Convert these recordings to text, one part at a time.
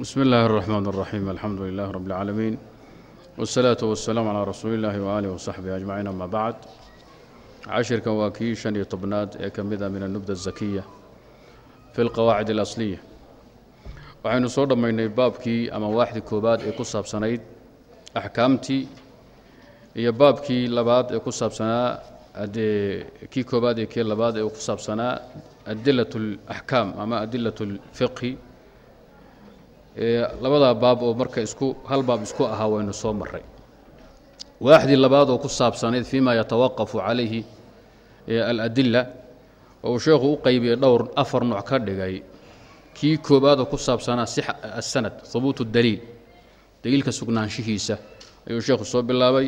bsmi اllahi الرحmn الرaxيim alxamdu lilah rab اlcaalamiin wالsalaaةu waالsalaam calىa rasuuli اllahi waaalih wasaxbihi ajmaciin ama bacd cashirkan waa kii shan iyo tobnaad ee ka mid a min anubda الzakiya fi اlqawaacid اlasliya waxaynu soo dhammaynay baabkii ama waaxdii koobaad ee ku saabsanayd axkaamtii iyo baabkii labaad ee ku saabsanaa adee kii koobaad iyo kii labaad ee ku saabsanaa adilaة اlaxkaam ama adilaة اlfiqhi labadaa baab oo marka isku hal baab isku ahaa waynu soo maray waaxdii labaad oo ku saabsanayd fima yatawaqafu calayhi aladila oo uu sheekhu u qeybiyey dhowr afar nuuc ka dhigay. Kii koobaad oo ku saabsanaa asanad hubuutu daliil daliilka sugnaanshihiisa ayuu sheekhu soo bilaabay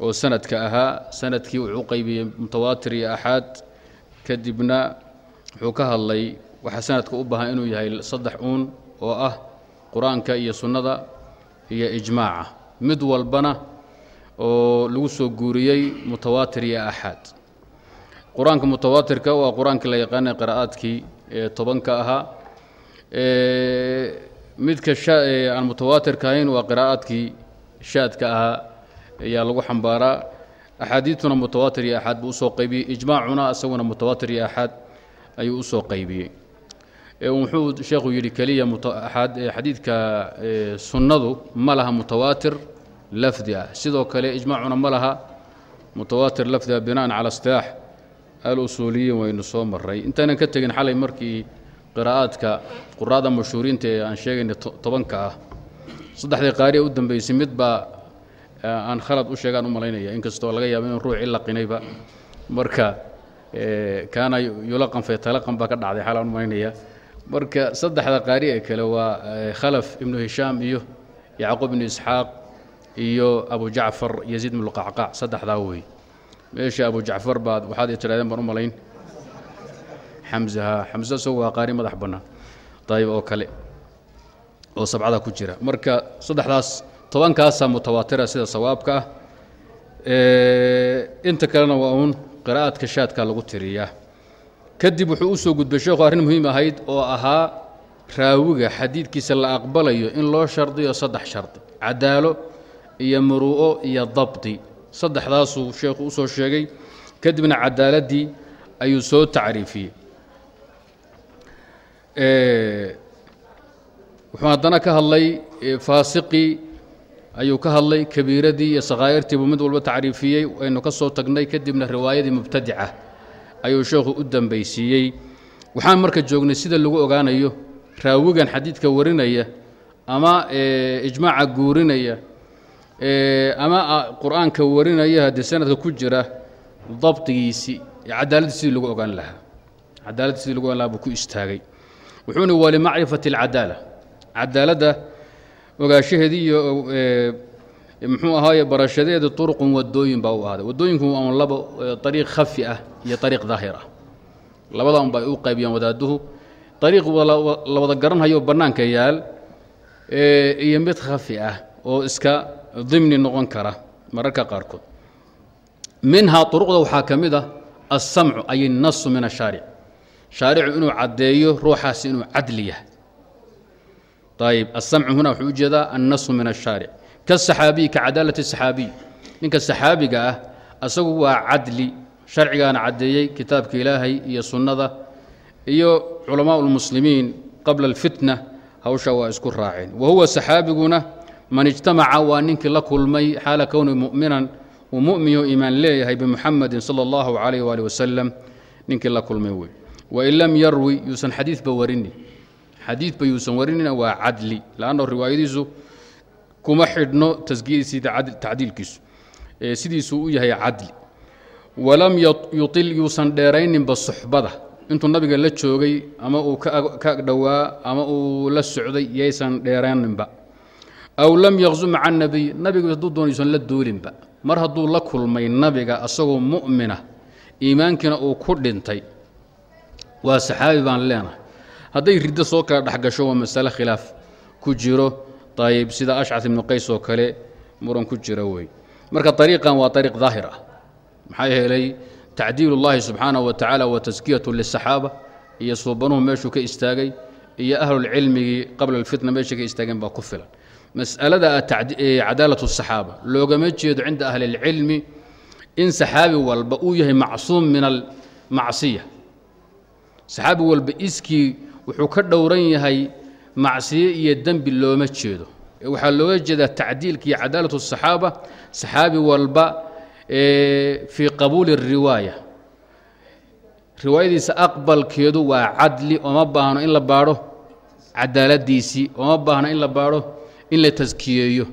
oo sanadka ahaa sannadkii wuxuu u qeybiyey mutawaatir iyo axaad. Kadibna wuxuu ka hadlay waxaa sanadka u baahan inuu yahay saddex uun oo ah qur'aanka iyo sunnada iyo ijmaaca. Mid walbana oo lagu soo guuriyey mutawaatir iyo axaad. Qur'aanka mutawaatirka waa qur'aankii la yaqaanay qira'aadkii ee tobanka ahaa. Midka aan mutawaatirka ahayn waa qiraa'aadkii shaadka ahaa ayaa lagu xambaaraa. Axaadiidtuna mutawaatir iyo axaad buu u soo qaybiyey. Ijmaacuna isaguna mutawaatir iyo axaad ayuu u soo qaybiyey wuxuu sheekhu yidhi keliya xadiidka sunnadu ma laha mutawaatir lafdi ah. Sidoo kale ijmaacuna ma laha mutawaatir lafdi ah bina'an cala istilaax al-usuuliyiin waynu soo maray intaynan ka tegin xalay markii qiraa'aadka quraada mashhuuriinta ee aan sheegaynay tobanka ah. Saddexdii qaari u dambeysay mid aan khalad u sheegaan u malaynaya. Inkastoo laga yaabo in ruuxii laqinayba marka kaana yulaqan faytalaqan baa ka dhacday xalaan u malaynaya marka saddexda qaari ee kale waa khalaf ibnu hishaam iyo yacquub ibnu isxaaq iyo abu jacfar yaziid ibnu qacqaac saddexdaa wey meesha abu jacfar baad waxaad tirahdeen baan u malayn. Xamse ha xamse isagu waa qaari madax bannaan. Dayib oo kale oo sabcada ku jira. Marka saddexdaas tobankaasaa mutawaatira sida sawaabka ah. Inta kalena waa uun qiraa'adka shaadka lagu tiriyaa kadib wuxuu u soo gudbay sheekhu arrin muhiim ahayd oo ahaa raawiga xadiidkiisa la aqbalayo in loo shardiyo saddex shardi cadaalo iyo muru'o iyo dabdi. Saddexdaasuu sheekhu u soo sheegay kadibna cadaaladdii ayuu soo tacriifiyey. Wuxuu haddana ka hadlay faasiqii ayuu ka hadlay kabiiradii iyo sakhaa'irtiibuu mid walba tacriifiyey waynu ka soo tagnay kadibna riwaayadii mubtadica ayuu sheekhu u dambaysiiyey. Waxaan marka joognay sida lagu ogaanayo raawigan xadiidka warinaya ama ijmaaca guurinaya ama qur'aanka warinaya haddii sanadka ku jira dabdigiisii cadaaladdi sidii lagu ogaan lahaa. Cadaaladdi sidii lagu ogaan lahaa buu ku istaagay. Wuxuuni waa limacrifati cadaaladda ogaanshaheedii iyo muxuu ahaaye barashadeeda turuqun wadooyin baa u ahaaday. Wadooyinku waa laba ariiq khafi ah iyo ariiq daahir ah. Labada un ba ay u qaybiyaan wadaaduhu. Ariiq la wada garanhayo bannaanka yaal iyo mid khafi ah oo iska dimni noqon kara mararka qaarkood. Minhaa uruqda waxaa ka mid ah alsamcu ay annasu min ashaaric shaaricu inuu caddeeyo ruuxaasi inuu cadli yahay. Ayb asamcu huna wuxuu u jeedaa annasu min ashaaric kasaxaabiyi ka cadaalati saxaabiy ninka saxaabiga ah asagu waa cadli sharcigaana caddeeyey kitaabka ilaahay iyo sunnada iyo culamaau lmuslimiin qabla alfitna hawsha waa isku raaceen wa huwa saxaabiguna man ijtamaca waa ninkii la kulmay xaala kowni mu'minan uu mu'minyo iimaan leeyahay bimuxamadin sala allahu calayh waali wasalam ninkii la kulmay wey wain lam yarwi yuusan xadiidba warinin xadiidba yuusan warinina waa cadli lanno riwaayadiisu kuma xidhno taskiyadiisi tacdiilkiisu. Sidiisuu u yahay cadli. Walam yutil yuusan dheerayninba suxbada. Intuu nabiga la joogay ama uu ka dhowaa ama uu la socday yaysan dheerayninba. Aw lam yaqzu maca nabiy nabiga hadduu doon yuusan la duulinba mar hadduu la kulmay nabiga asagoo mu'mina iimaankiina uu ku dhintay waa saxaabi baan leenahay. Hadday riddo soo kala dhexgasho waa masale khilaaf ku jiro ayb sida ashcat بن qays oo kale muran ku jira wey marka ariiqan waa ariiq daahir ah maxaa yeelay tacdiil ullahi subxaanah wa tacaala wa taskiyatu lisaxaaba iyo suubanuhu meeshuu ka istaagay iyo ahlulcilmigii qabla alfitna meeshay ka istaageen baa ku filan mas'alada cadaalat asaxaaba loogama jeedo cinda ahli اlcilmi in saxaabi walba uu yahay macsuum min almacsiya saxaabi walba iskii wuxuu ka dhowran yahay macsiye iyo dembi looma jeedo waxaa looga jeedaa tacdiilka iyo cadaalat الصaxaaba saxaabi walba fii qabuuli الriwaaya riwaayadiisa aqbalkeedu waa cadli ooma baahno in la baadho cadaaladiisii ooma baahno in la baadho in la taskiyeeyo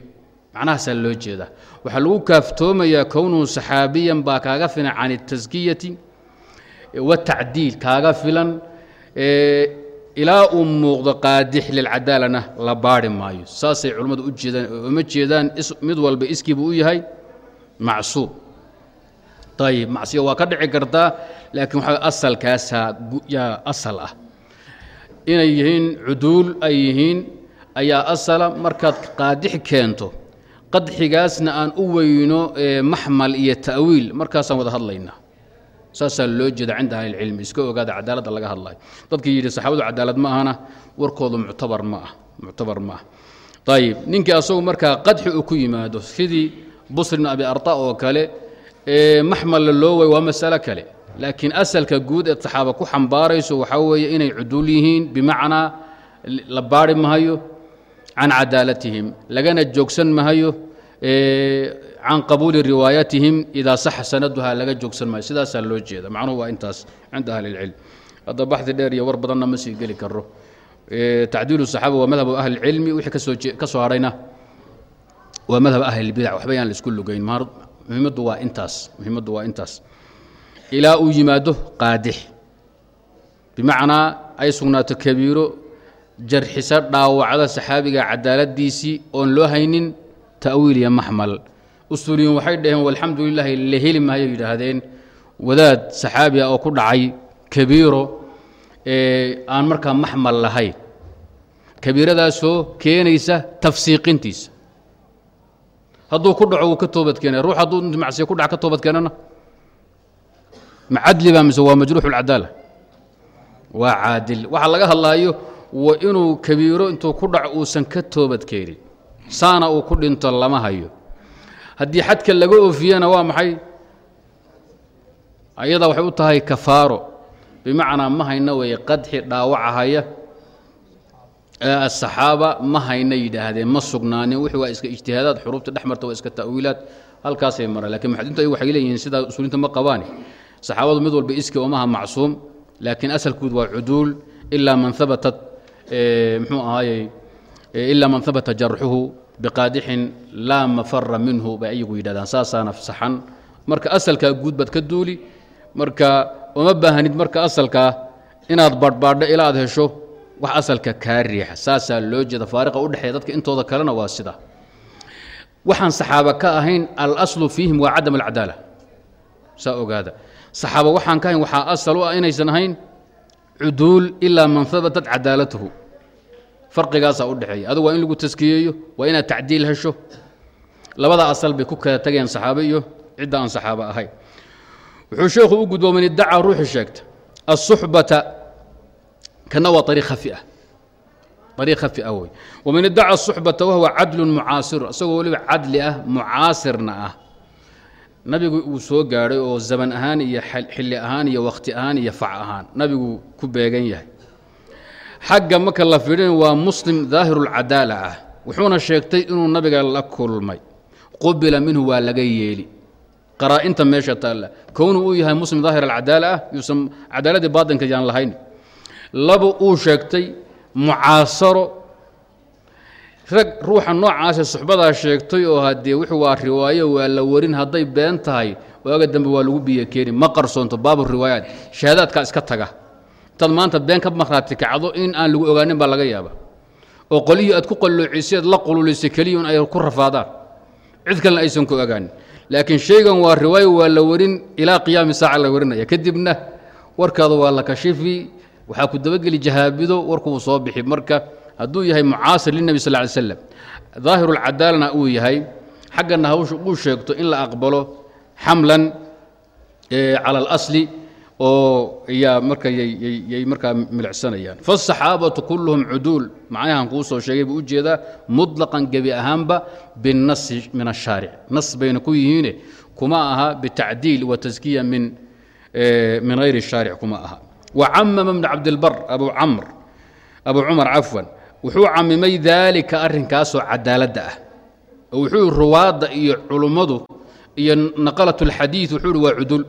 macnahaasaa loo jeedaa waxaa lagu kaaftoomayaa kownuhu saxaabiyan baa kaaga filan can اtaskiyati watacdiil kaaga filan ilaa uu muuqdo qaadix lilcadaalana la baari maayo. Saasay culimmadu u jeedaan uma jeedaan mid walba iskiibu u yahay macsuub. Ayib macsiya waa ka dhici kartaa laakiin waxaa asalkaasaa yaa asal ah. Inay yihiin cuduul ay yihiin ayaa asala markaad qaadix keento qadxigaasna aan u weyno maxmal iyo ta'wiil. Markaasaan wada hadlaynaa saasaa loo jeeda cinda ahlilcilmi iska ogaada cadaaladda laga hadlayo dadkii yidhi saxaabadu cadaalad ma ahana warkoodu muctabar ma ah muctabar ma ah. Ayib ninkii asagu markaa qadxi uu ku yimaado sidii busr bn abi arta oo kale maxmalla loo way waa masalo kale. Laakiin asalka guud ee saxaaba ku xambaarayso waxaa weeye inay cuduul yihiin bimacnaa la baari mahayo can cadaalatihim lagana joogsan mahayo can qabuuli riwaayatihim idaa saxa sanaduha laga joogsan maayo sidaasaa loo jeeda macnuhu waa intaas cinda ahli اlcilm hadda baxdi dheer iyo war badanna ma sii geli karo tacdiilu الصaxaaba waa madhabu ahli اlcilmi wixii kasoo ka soo hadhayna waa madhab ahli اlbidac waxba yaan la isku lugayn muhimaddu waa intaas muhimaddu waa intaas ilaa uu yimaado qaadix bimacnaa ay sugnaato kabiiro jarxisa dhaawacda saxaabiga cadaaladiisii oon loo haynin ta'wiil iyo maxmal usuuliyiin waxay dhaheen walxamdu lilaahi la heli maayo yidhaahdeen. Wadaad saxaabi ah oo ku dhacay kabiiro aan markaa maxmal lahayn. Kabiiradaasoo keenaysa tafsiiqintiisa. Hadduu ku dhaco wuu ka toobad keenay. Ruux hadduu macsiya ku dhac ka toobad keenana. Ma cadli baa mise waa majruuxu lcadaala waa caadil. Waxaa laga hadlaayo wa inuu kabiiro intuu ku dhaco uusan ka toobad keenin. Saana uu ku dhinto lama hayo haddii xadka laga oofiyana waa maxay? Ayadaa waxay u tahay kafaaro. Bimacnaa ma hayna weeye qadxi dhaawacahaya. Asaxaaba ma hayna yidhaahdeen ma sugnaanin wixii waa iska ijtihaadaad xuruufta dhex marta waa iska ta'wiilaad. Halkaasay maraan. Lakin muxadintu ay waxay leeyihiin sidaa usuulinta ma qabaani. Saxaabadu mid walba iski omaha macsuum laakiin asalkood waa cuduul. Ilaa man habatat mxuu ahaayey ilaa man habata jarxuhu biqaadixin laa mafara minhu bay ayagu yidhahdaan saasaana saxan. Marka asalkaa guud baad ka duuli marka uma baahanid marka asalkaa inaad badhbaadho ilaa aad hesho wax asalka kaa riixa saasaa loo jeeda. Faariqa udhexeeya dadka intooda kalena waa sida. Waxaan saxaaba ka ahayn alaslu fiihim waa cadam alcadaala saa ogaada. Saxaaba waxaan ka ahayn waxaa asal u ah inaysan ahayn cuduul ilaa man habatat cadaalatuhu u udhexeeya adug waa in lagu taskiyeeyo waa inaad tacdiil hesho. Labada asal bay ku kala tageen saxaabe iyo cidda aan saxaabo ahayn wuxuu sheekhu u gudbo man iddacaa ruuxi sheegta asuxbata kana waa ariiq khafi ah ariiq khafi ah wey waman iddaca asuxbata wahuwa cadlun mucaasiru isagoo weliba cadli ah mucaasirna ah. Nabigu uu soo gaadhay oo zaman ahaan iyo xilli ahaan iyo wakhti ahaan iyo fac ahaan. Nabigu ku beegan yahay xagga marka la fidhin waa muslim daahiru اlcadaala ah. Wuxuuna sheegtay inuu nabiga la kulmay. Qubila minhu waa laga yeeli. Qaraa'inta meesha taalla. Kownuu uu yahay muslim daahir alcadaala ah yuusan cadaaladii baatinka yaan lahayn. Laba uu sheegtay mucaasaro. Rag ruuxa noocaase suxbadaa sheegtay oo haddee wuxuu waa riwaayo waa la warin hadday been tahay waaga dambe waa lagu biyo keeni. Ma qarsoonto baabu riwaayaat shahaadaadkaa iska taga intaad maanta been ka maqhraati kacdo in aan lagu ogaanin baa laga yaaba oo qolihii aad ku qalloociseed la qululisay keliya un ay ku rafaadaan. Cid kalena aysan ku ogaanin. Laakiin shaygan waa riwaayo waa la warin ilaa qiyaami saaca la warinaya. Kadibna warkaada waa la kashifi waxaa ku dabageli jahaabido warkuu soo bixi. Marka hadduu yahay mucaasir linebi sal ly slam daahirulcadaalna uu yahay xaggana hawsha uu sheegto in la aqbalo xamlan cala alasli oo yaa marka yay markaa milicsanayaan. Fasaxaabatu kulluhum cuduul. Macnahan kuu soo sheegay buu u jeedaa mutlaqan gebi ahaanba binnasi min ashaaric. Nas bayna ku yihiine kuma aha bitacdiil wa taskiya min eh, min hayri shaaric kuma aha. Wa camama bnu cabdilbar abu camr abu cumar cafwan wuxuu camimay daalika arrinkaasoo cadaaladda ah. Oo wuxuu ruwaadda iyo culummadu iyo naqalat اlxadiid wuxuu hi waa cudul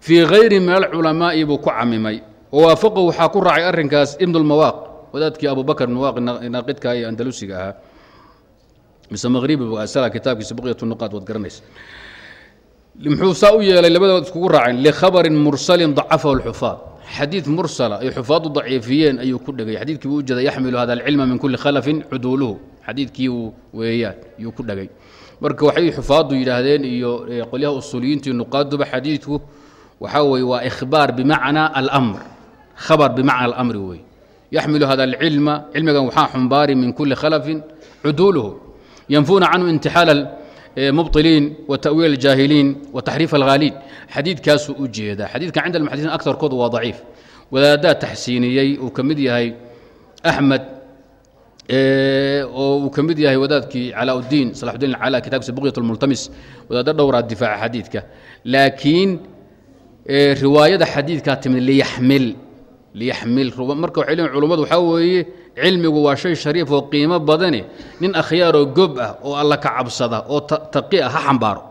fii hayri min alculamaa'i buu ku camimay wawaafaqahu waxaa ku raacay arrinkaas ibn wadaadkii abu mawaaq naaqidka ee andalusiga ahaa. Mise maqhribi bu asala kitaabkiisa baqyat nuqaad waad garanaysa. Muxuu saa u yeelay labadood iskugu raaceen likhabarin mursalin dacafahu اlxufaad xadiid mursala ay xufaadu daciifiyeen ayuu ku dhegay xadiidkii buu ujeeda yaxmilu hada alcilma min kuli khalafin cuduuluhu xadiidkii weeyaan yuu ku dhegay marka waxay xufaadu yidhaahdeen iyo qolyaha usuuliyiinta iyo nuqaaduba xadiidku waxaa weye waa ikhbaar bimacnaa almr khabar bimacna alamri wey yaxmilu hada alcilma cilmigan waxaa xumbaari min kuli khalafin cuduuluhu yanfuuna canhu intixaal mubطiliin wa ta'wiil aljaahiliin wa taxriif alhaaliin xadiidkaasuu u jeedaa xadiidkan cinda almuxadisiin akarkoodu waa daciif. Wadaaddaa taxsiiniyey uu ka mid yahay axmed oo uu ka mid yahay wadaadkii calaa-udiin salaxudiin alcala kitabkiisa buqyat lmultamis wadaaddo dhowraa difaaca xadiidka. Laakiin riwaayada xadiidkaa timid liyaxmil liyaxmil. Marka waxay leeyiin culummadu waxaa weeye cilmigu waa shay shariif oo qiimo badane nin akhyaaroo gob ah oo alla ka cabsada oo taqi ah ha xambaaro.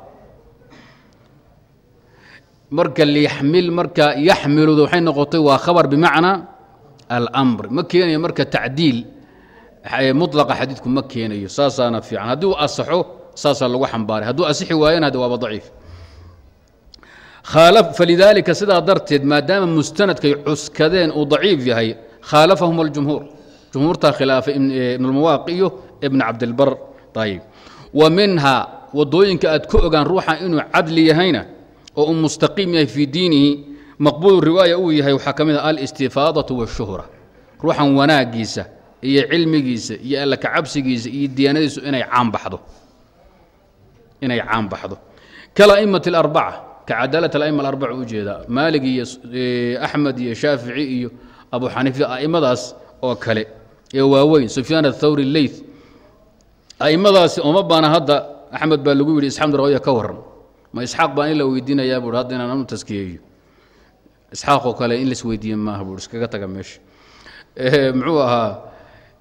Marka liyaxmil marka yaxmiluda waxay noqotay waa khabar bimacnaa almr ma keenayo marka tacdiil mulaqa xadiidku ma keenayo. Saasaana fiican. Haddii uu asaxo saasaa lagu xambaaray hadduu asixi waayana hade waaba daciif falidaalika sidaa darteed maadaama mustanadkay cuskadeen uu daciif yahay khaalafahum aljumhuur. Jumhuurtaa khilaafay ibnulmawaaqi iyo ibn cabdilbar ayib wa minha waddooyinka aad ku ogaan ruuxa inuu cadli yahayna oo uu mustaqiim yahay fii diinihi maqbuulu riwaaya uu yahay waxaa ka mid a alistifaadatu waashuhra ruuxan wanaagiisa iyo cilmigiisa iyo alla kacabsigiisa iyo diyaanadiisu inay caanbaxdo. Inay caan baxdo kala'imati alarbaca kacadaalat ala'ima alarbaca u jeedaa maalig iyo axmed iyo shaafici iyo abu xaniifa a'immadaas oo kale ee waaweyn sufyaan athawri leyth a'immadaasi oma baana hadda axmed baa lagu yidhi isxaaq rawiya ka warran ma isxaaq baan in la weydiinayaa buui hadda inaan anu taskiyeeyo isxaaqoo kale in las weydiiye maaha buui iskaga taga meesha muxuu ahaa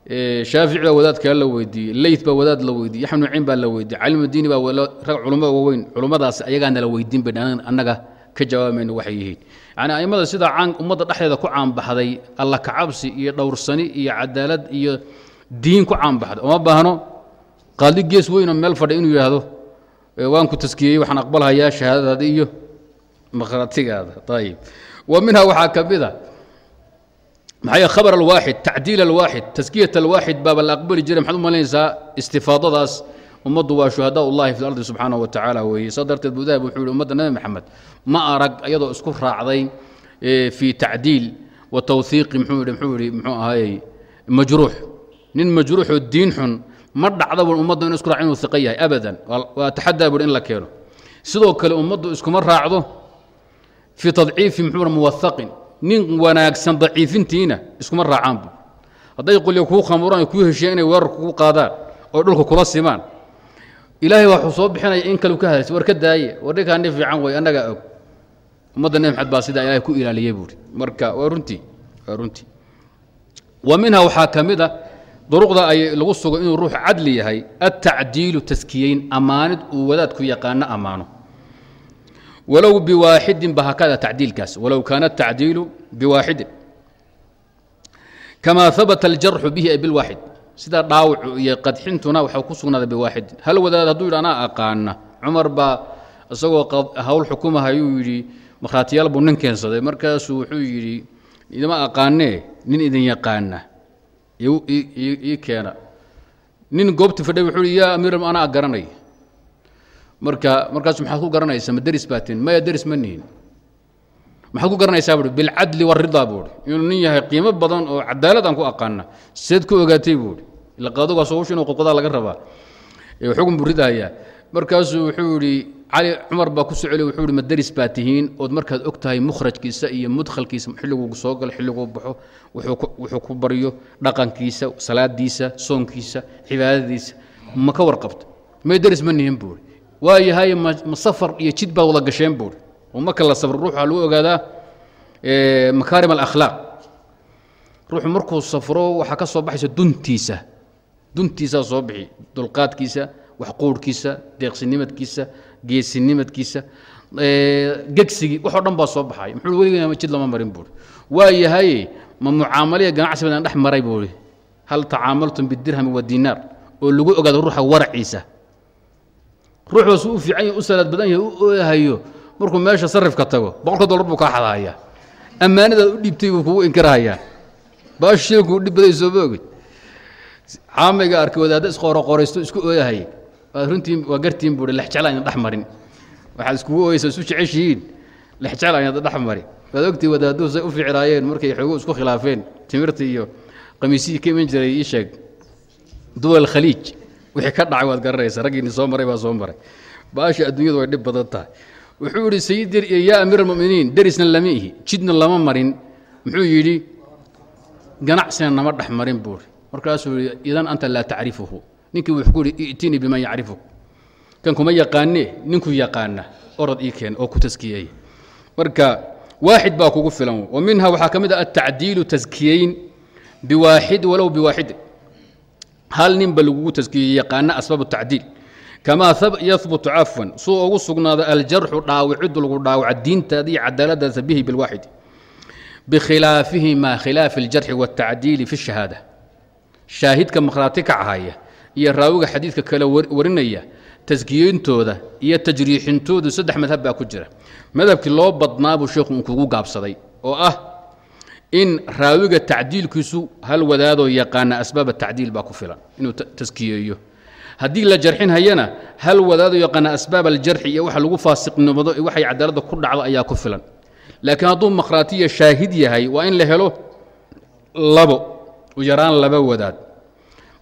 shaafici baa wadaadkaa la weydiiyey leyt baa wadaad la weydiiyey axmed nuciin baa la weydiiyey calimudiini baa rag culamo waaweyn culummadaas ayagaana la weydiin bay annaga ka jawaabayno waxay yihiin. Yani a'immada sidaa ummadda dhexdeeda ku caanbaxday alla kacabsi iyo dhowrsani iyo cadaalad iyo diin ku caanbaxday. Oma baahno qaadi gees weynoo meel fadhay inuu yidhaahdo waan ku taskiyeyey waxaan aqbalhayaa shahaadadaada iyo makhratigaada. Ayib wa minha waxaa ka mid a maxay khabar alwaaxid tacdiil alwaaxid taskiyat alwaaxid baaba la aqbali jiray maxaad u malaynaysaa istifaadadaas ummaddu waa shuhadaa ullahi fi lardi subxaanahu wa tacaala weeye. Saa darteed buu dahab wuxuu yihi ummadda nabi maxamed ma arag iyadoo isku raacday fii tacdiil wa tawhiiqi muxuu yidhi muxuu yidhi muxuu ahaayey majruux nin majruuxoo diin xun ma dhacda buu ummadda inu isku raac inuu iqa yahay abadan. Waa taxadaa buuhi in la keeno. Sidoo kale ummaddu iskuma raacdo fii tadciifi muxuu muwahaqin nin wanaagsan daciifintiina iskuma raacaan bu hadday qolyo kuu khamuraan kuu heshiyeen inay weerar kugu qaadaan oo dhulka kula simaan. Ilaahay waxuu soo bixinaya in kalu ka hadlaysa war ka daaye war ninkaa nin fiican wey annagaa og. Ummadda nebi maxamed baa sidaa ilahay ku ilaaliyey buuri marka waa runtii waa runtii wa minha waxaa ka mid a duruqda ay lagu sugo inuu ruux cadli yahay altacdiilu taskiyeyn ammaanid uu wadaadku yaqaano ammaano walow biwaaxidin ba hakada tacdiilkaas walow kaana atacdiilu biwaaxidin. Kamaa habata aljarxu bihi ay bilwaaxid. Sida dhaawacu iyo qadxintuna waxaa ku sugnaaday biwaaxidin. Hal wadaad hadduu yidhi anaa aqaana cumar baa isagoo hawl xukumahayuu yidhi makhraatiyaal buu nin keensaday. Markaasuu wuxuu yidhi idima aqaanee nin idin yaqaana ii keena. Nin goobti fadhay wuxuu yidhi yaa amiir anaa garanay marka markaas maxaad ku garanaysaa ma deris baa tin maya deris ma nihin. Maxaad ku garanaysaa buui bilcadli waridaa buuhi inuu nin yahay qiimo badan oo cadaalad aan ku aqaana seed ku ogaatay buuhi ila qaadigaas hawsha inuu qodqodaa laga rabaa. Xukun buu ridahayaa markaasuu wuxuu yidhi cali cumar baa ku soo celiy wuxuu ihi ma deris baa tihiin? Ood markaad og tahay mukhrajkiisa iyo mudkhalkiisa xilliguu soo galo xilliguu baxo. Wuxuu ku baryo dhaqankiisa salaadiisa soonkiisa cibaadadiisa. Ma ka warqabta may deris ma nihin buuri waa yahay ma safar iyo jid baad wada gasheen buuri oo marka la safro ruux waxaa lagu ogaadaa makaarim alakhlaaq. Ruuxu markuu safro waxaa ka soo baxaysa duntiisa. Duntiisaa soo bixi dulqaadkiisa waxquurhkiisa deeqsinimadkiisa geesinimadkiisa gegsigii waxoo dhan baa soo baxay. Muxuu weligana jid lama marin buuri waa yahay ma mucaamaliya ganacsi badan dhex maray buuri hal tacaamaltum bidirhami wadinaar oo lagu ogaado ruuxa waraciisa ruuxoosu u fiican yahy u salaad badan yahay u oohayo markuu meesha sarifka tago boqolka dollar buu kaa xadahayaa ammaanadaad u dhiibtay buu kugu inkirahayaa. Baashilkuu dhib baday sooma ogey caamayga arkay wadaadda isqooroqoraysto isku ooyahay. Waad runtii waa gartiin buuhi lexjecla ayna dhex marin. Waxaad iskugu ooyeysa isu jeceshihiin. Lexjecla ayna dhex mari waad ogtii wadaadduhu say u ficraayeen markay xoogu isku khilaafeen. Timirta iyo qamiisihii ka iman jiray ii sheeg. Duwal khaliij wixii ka dhacay waad garanaysa raggiini soo maray baa soo maray. Baasha adduunyadu way dhib badan tahay. Wuxuu idhi sayidi yaa amiir almuminiin derisna lama ihi jidna lama marin. Muxuu yidhi ganacsina nama dhex marin buuri markaasuu yidhi idan anta laa tacrifuhu. Ninkii wuxuu ku yidhi i'tinii biman yacrifuk. Kan kuma yaqaanee? Ninkuu yaqaana orod ii keen oo ku taskiyeeya marka waaxid baa kugu filan. Wa minha waxaa ka mid ah altacdiilu taskiyeyn biwaaxid walow biwaaxid hal ninba lagugu taskiyey yaqaana asbaab tacdiil. Kamaa yahbutu cafwan suu ugu sugnaada aljarxu dhaawiciddu lagu dhaawaca diintaada iyo cadaaladaasa bihi bilwaaxid bikhilaafihima khilaafi aljarxi waاtacdiili fi shahaada. Shaahidka makhraati kacahaya iyo raawiga xadiidka kale warinaya taskiyeyntooda iyo tajriixintoodu saddex madhab baa ku jira. Madhabkii loo badnaabuu sheekhu un kugu gaabsaday oo ah in raawiga tacdiilkiisu hal wadaadoo yaqaana asbaaba tacdiil baa ku filan inuu taskiyeeyo. Haddii la jarxin hayana hal wadaadoo yaqaana asbaab aljarxi iyo waxa lagu faasiqnimado waxay cadaaladda ku dhacdo ayaa ku filan. Laakiin hadduu makhraatiya shaahid yahay waa in la helo labo yaraan laba wadaad.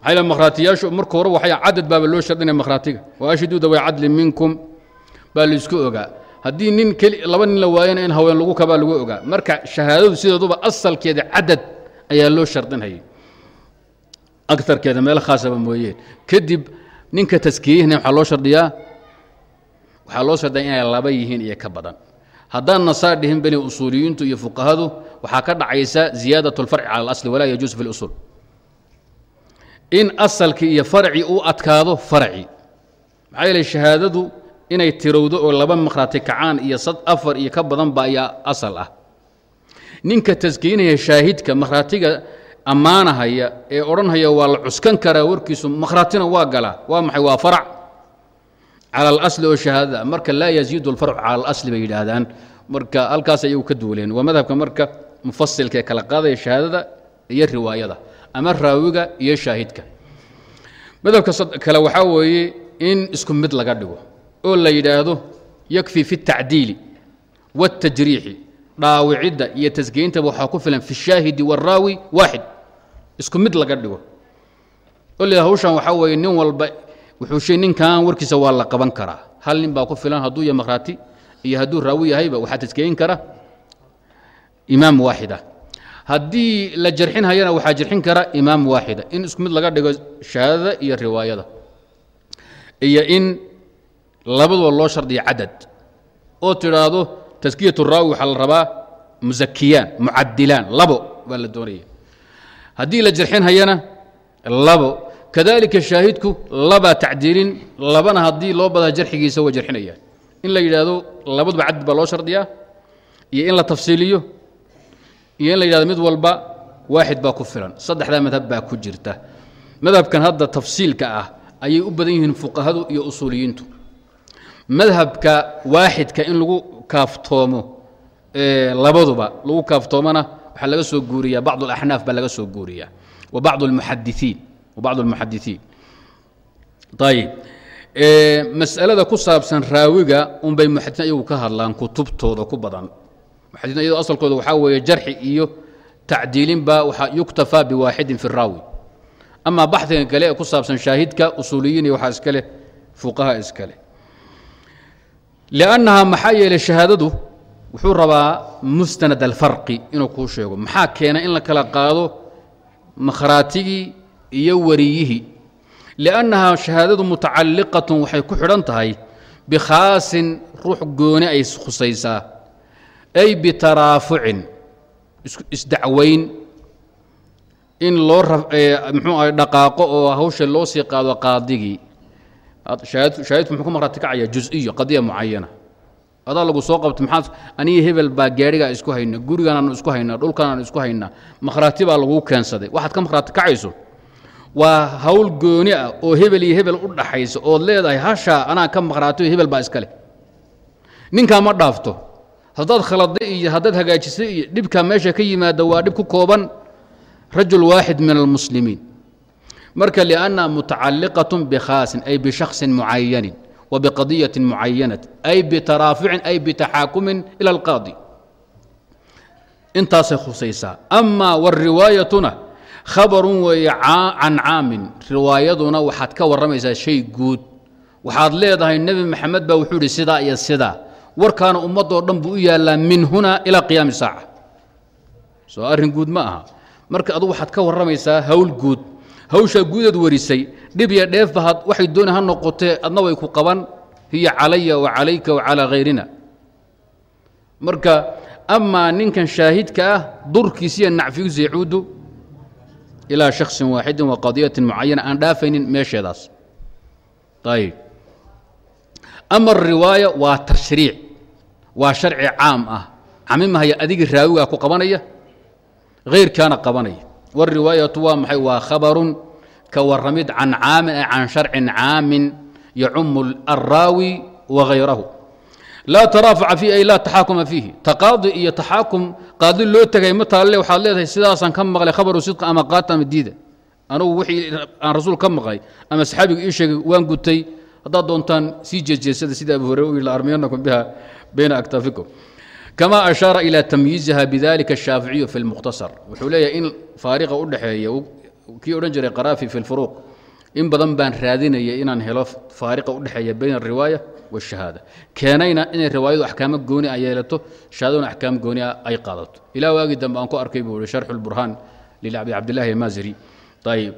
Maxaa makhraatiyaashu marka hore waxay cadad baaba loo shardinaya makhraatiga wa ashhiduu cadlin minkum baa la isku ogaa haddii nin laba nin la waayana in haween lagu kabaa lagu ogaa marka shahaadadu sideeduba asalkeeda cadad ayaa loo shardinhayay agarkeeda meel khaasaba mooyeen kadib ninka taskiyeyhna waxaa loo shardiyaa waxaa loo shardiyaa inay laba yihiin iyo ka badan haddaan nasaa dhihin beni usuuliyiintu iyo fuqahadu waxaa ka dhacaysa ziyaadat اlfarci cala اlasli walaa yajuus fi اlusul in asalkii iyo farcii u adkaado farci maxaa yeele shahaadadu inay tirowdo oo laba makhraati kacaan iyo sad afar iyo ka badanba ayaa asal ah. Ninka taskiinaya shaahidka makhraatiga ammaanahaya ee odhanhaya waa la cuskan karaa warkiisu makhraatina waa galaa waa maxay? Waa farac. Cala alasli oo shahaadada marka laa yaziidu alfarcu cala alasli bay yidhaahdaan. Marka halkaas ayagu ka duuleen waa madhabka marka mufasilka ee kala qaadaya shahaadada iyo riwaayada ama raawiga iyo shaahidka. Madhabka kale waxaa weeye in isku mid laga dhigo oo la yidhaahdo yakfi fi اtacdiili wاtajriixi dhaawicidda iyo tasgeyntaba waxaa ku filan fi shaahidi wاraawi waaxid isku mid laga dhigo oo la hawshan waxaa weeye nin walba wuxuu shay ninkan warkiisa waa la qaban karaa hal nin baa ku filan hadduu ya makhraati iyo hadduu raawi yahayba waxaa tasgeyn kara imaam waaxida haddii la jarxin hayana waxaa jarxin kara imaam waaxida in isku mid laga dhigo shahaadada iyo riwaayada iyo in labaduba loo shardiya cadad. Oo tidhaahdo taskiyat raawi waxaa la rabaa musakiyaan mucadilaan labo baa la doonaya. Haddii la jarxin hayana labo. Kadalika shaahidku labaa tacdiilin labana haddii loo badaa jarxigiisa waa jarxinayaan in la yidhaahdo labaduba cadad baa loo shardiyaa iyo in la tafsiiliyo iyo in la yidhahdo mid walba waaxid baa ku filan. Saddexdaa madhab baa ku jirta. Madhabkan hadda tafsiilka ah ayay u badan yihiin fuqahadu iyo usuuliyiintu madhabka waaxidka in lagu kaaftoomo labaduba lagu kaaftoomona waxaa laga soo guuriyaa bacd alaxnaaf baa laga soo guuriyaa. Wa bacd almuxadisiin wa bacd almuxadisiin ayib mas'alada ku saabsan raawiga unbay muxadisiin ayagu ka hadlaan kutubtooda ku badan. Muxadisiin iyadoo asalkooda waxaa weeye jarxi iyo tacdiilinba waxaa yuktafaa biwaaxidin fi raawi. Amaa baxdigan kale ee ku saabsan shaahidka usuuliyiin iyo waxaa iska leh fuqaha liannahaa maxaa yeelay shahaadadu wuxuu rabaa mustanad alfarqi inuu kuu sheego maxaa keena in la kala qaado makhraatigii iyo wariyihii liannahaa shahaadadu mutacalliqatun waxay ku xidhan tahay bikhaasin ruux gooni ay khusaysaa ay bitaraafucin isdacwayn in loo muxuu ahay dhaqaaqo oo hawsha loo sii qaado qaadigii shaahidku muxuu ku markhaati kacaya jusiyo qadiya mucayana adaa lagu soo qabto maxaad aniga hebel baa gaadhigaa isku hayna gurigaanaanu isku haynaa dhulkanaanu isku haynaa makhraati baa laguu keensaday. Waxaad ka makhraati kacayso waa hawl gooni ah oo hebel iyo hebel u dhaxaysa ood leedahay hashaa anaa ka makhraatiyo hebel baa iska ninkaa ma dhaafto. Haddaad khalada iyo haddaad hagaajisay iyo dhibkaa meesha ka yimaada waa dhib ku kooban. Rajul waaxid min almuslimiin marka lianna mutacalliqaة bikhaasin ay bishaksin mucayanin wa biqadiyaةi mucayanati ay bitaraafucin ay bitaxaakumin ila اlqaadi intaasay khusaysaa ama wariwaayatuna khabarun weeye can caamin riwaayaduna waxaad ka warramaysaa shay guud waxaad leedahay nebi maxamed baa wuxuu ihi sidaa iyo sidaa warkaana ummadoo dhan buu u yaallaa min huna ilaa qiyaami saaca soo arrin guud ma aha marka adugu waxaad ka warramaysaa hawl guud hawshaa guudaad warisay dhib iyo dheefba waxay dooni ha noqotee adna way ku qaban hiya calaya wa calayka wa calaa hayrina marka amaa ninkan shaahidka ah durkiisiiyo nacfigiisu yacuudu ilaa shaksin waaxidin wa qadiyatin mucayana aan dhaafaynin meesheedaas. Ayb ama ariwaaya waa tashriic waa sharci caam ah. Camimahaya adigii raawigaa ku qabanaya hayrkaana qabanaya wariwaayatu waa maxay waa khabarun ka waramid can caamin ay can sharcin caamin yacumu alraawi wagayrahu laa taraafaca fiihi ay laa taxaakuma fiihi taqaadi iyo taxaakum qaadi loo tegay ma taalle waxaad leedahay sidaasaan ka maqlay khabaru sidqa ama qaata ama diida anugu wixii aan rasuul ka maqlay ama saxaabiga ii sheegay waan gutay haddaad doontaan sii jeejeesada sida abu hurere u yihi laarmiyanakum biha bayna aktaafikum kama ashaara ilى tamyiiziha bidalika الshaaficiyu fi اlmukhtasar wuxuu leeyahay in faariqa u dhexeeya kii odhan jiray qaraafi fi اlfuruuq in badan baan raadinaya inaan helo faariqa u dhexeeya bayna الriwaaya wالshahaada keenayna inay riwaayadu axkaamo gooni a yeelato shahaadaduna axkaam gooni a ay qaadato ilaa waagii dambe aan ku arkay buu ihi sharxu اlburhaan lilabi cabdillahi almaziri ayib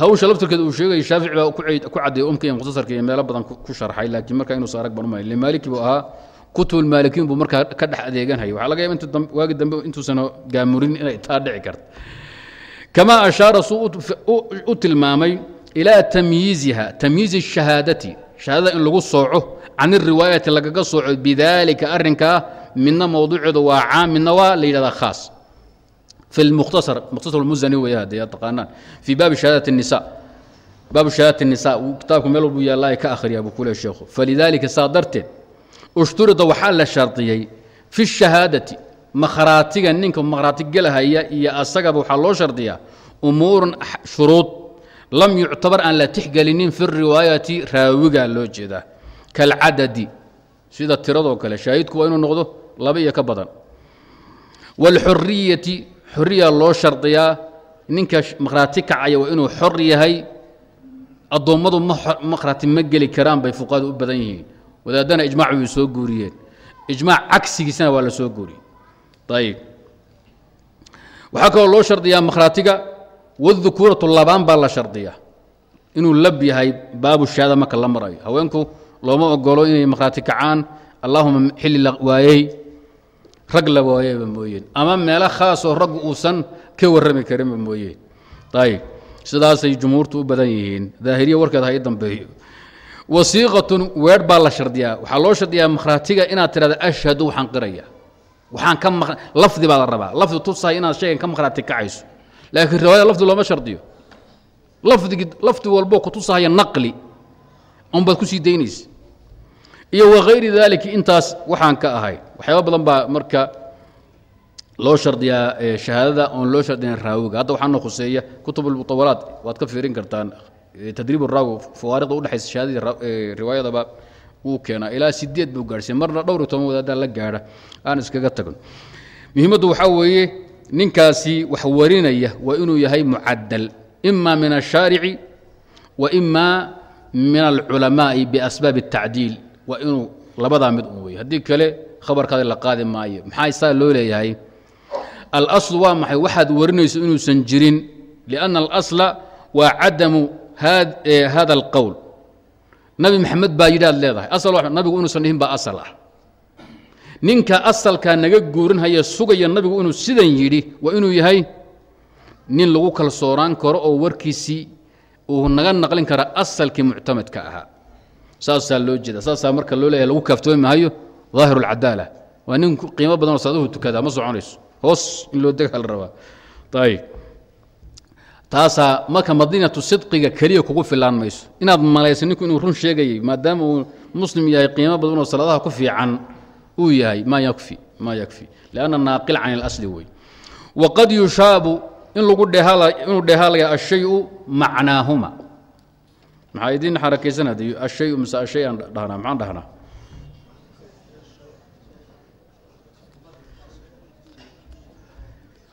hawsha laftirkeeda uu sheegaya shaafici baa ku caddeeyey umka iyo mukhtasarka iyo meelo badan ku sharxay laakiin markaa inuusa arag ban umay limaaliki buu ahaa kutub maalikiin buu markaa ka dhex adeeganhaya waxaa laga yaba intu waagi dambe intuusan gaamurin inay taa dhici karto kama ashaara suu u tilmaamay ilaa tamyiiziha tamyiizi shahaadati shahaadada in lagu sooco can iriwaayati lagaga sooco bidalika arrinkaa midna mowduuceedu waa caam midna waa la yidhahdaa khaas في المختصر مختصر المزني ويا هذا تقانان في باب شهادة النساء باب شهادة النساء وكتابكم يلو بيا الله كآخر يا أبو كل الشيخ فلذلك ushturida waxaa la shardiyey fi shahaadati makhraatiga ninka makhraatigelahaya iyo asagaba waxaa loo shardiyaa umuurun shuruud. Lam yuctabar aan la tixgelinin fi riwaayati raawigaa loo jeedaa. Kalcadadi sida tiradoo kale shaahidku waa inuu noqdo laba iyo ka badan. Wاlxuriyati xuriya loo shardiyaa ninka makhraati kacaya waa inuu xor yahay. Addoommadu makhraati ma geli karaan bay fuqaadu u badan yihiin wadaadana ijmac way soo guuriyeen. Ijmaac cagsigiisana waa la soo guuriyey. Ayib waxaa kaloo loo shardiyaa makhraatiga wاdukuuratu labaan baa la shardiyaa. Inuu lab yahay baabu shahaada marka la marayo. Haweenku looma ogolo inay makhraati kacaan. Allahuma xilli la waayey. Rag la waayeba mooyeen. Ama meelo khaasoo raggu uusan ka warrami karinba mooyeen. Ayib sidaasay jumhuurtu u badan yihiin. Daahiriya warkeeda ha ii dambeeyo wasiiqatun weer baa la shardiyaa. Waxaa loo shardiyaa makhraatiga inaad tidhahda ashhadu waxaan qiraya. Waxaan ka lafdi baa la rabaa. Lafdi tusahay inaad shaygan ka makhraati kacayso. Laakiin riwaayada lafdi looma shardiyo. Lafdigi lafdi walboo ku tusahaya naqli. Unbaad ku sii daynaysa. Iyo wakayri daalika intaas waxaan ka ahay. Waxyaaba badan baa marka loo shardiyaa shahaadada oon loo shardinayn raawiga hadda waxaana khuseeya kutub almutawalaat waad ka fiirin kartaan tadriib raawi fawaariqda udhexaysa shahaadadii riwaayadaba wuu keenaa. Ilaa sideed buu gaadhsiiya marna dhowr iyo toban la gaadha. Aan iskaga tagno muhiimaddu waxaa weeye ninkaasi wax warinaya waa inuu yahay mucadal ima min ashaarici wa ima min alculamaa'i biasbaabi الtacdiil waa inuu labadaa mid un wey haddii kale khabarkaada la qaadi maayo. Maxaa saa loo leeyahay? Alasl waa maxay? Waxaad warinayso inuusan jirin. Lianna alasla waa cadamu hada alqowl nabi maxamed baa yidhaad leedahay asal nabigu inuusan dhihin baa asal ah. Ninka asalkaa naga guurinhaya sugaya nabigu inuu sidan yidhi waa inuu yahay nin lagu kalsoonaan karo oo warkiisii uu naga naqlin kara asalkii muctamadka ahaa. Saasaa loo jeeda saasaa marka loo leeyahay lagu kaaftoomi maayo daahiru alcadaala waa nin qiimo badan oo saaduhu tukadaa ma soconayso. Hoos in loo dega la rabaa. Ayib taasaa marka madiinatu sidqiga keliya kugu filaan mayso. Inaad malayso ninku inuu run sheegayay maadaama uu muslim yahay qiimo badan oo salaadaha ku fiican uu yahay ma yakfi ma yakfi. Lianna naaqil can اlasli wey waqad yushaabu in lagu inuu dheehaalaya ashayu macnaahuma. Maxaa idin xarakaysan hadi ashayu mise ashay aan dhahnaa maxaan dhahnaa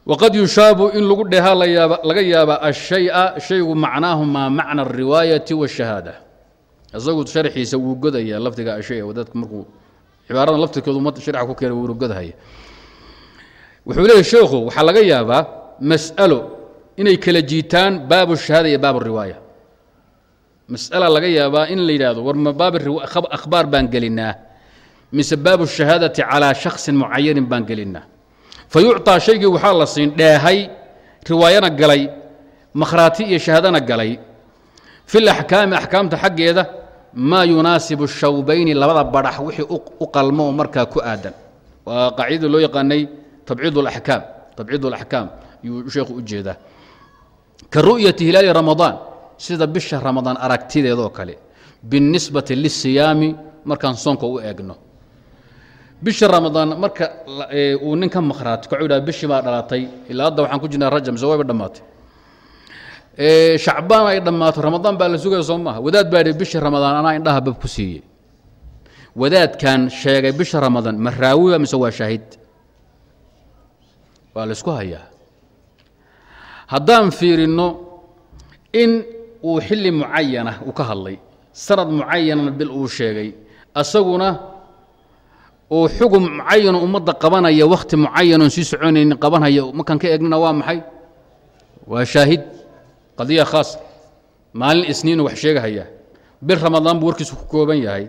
wqad yushaabu in lagu dhehaa laga yaaba ashaya shaygu macnaahu maa macna ariwaayati wاshahaada isagu sharxiisa wuu godaya lafdiga ashay dadku markuu cibaarada laftirkeedu sharxa ku keena wuuna godhaya wuxuu leeyay sheekhu waxaa laga yaabaa mas'alo inay kala jiitaan baabu shahaada iyo baab riwaaya masala laga yaabaa in la yidhaahdo war ma akhbaar baan gelinaa mise baabu shahaadati calaa shaksin mucayanin baan gelinaa fayucطaa shaygii waxaa la siin dheehay riwaayana galay makhraati iyo shahaadana galay fi laxkaami axkaamta xaggeeda maa yunaasibu shawbayni labada badhax wixii u qalmo oo markaa ku aadan waa qaacidada loo yaqaanay tabciid اlaxkaam tabciid اlaxkaam yuu sheekhu u jeedaa ka ru'yati hilaali ramadaan sida bisha ramadaan aragtideedoo kale biاnnisbati lisiyaami markaan soonka u eegno bisha ramadaan marka uu nin ka makhraati kacu yidhaha bishii baa dhalatay. Ilaa hadda waxaan ku jirnaa rajab mise wayba dhammaatay. Shacbaan ay dhammaato ramadaan baa la sugaya soo maaha. Wadaad baa yidhi bisha ramadaan anaa indhaha bab ku siiyey. Wadaadkan sheegay bisha ramadaan ma raawiba mise waa shaahid? Waa la isku hayaa. Haddaan fiirinno in uu xilli mucayana uu ka hadlay. Sanad mucayanana bil uu sheegay. Asaguna oo xugum mucayano ummadda qabanaya wakhti mucayanoon sii soconaynin qabanhaya markaan ka eegnana waa maxay? Waa shaahid qadiya khaasa maalin isniinu wax sheegahaya. Bil ramadaan buu warkiisu ku kooban yahay.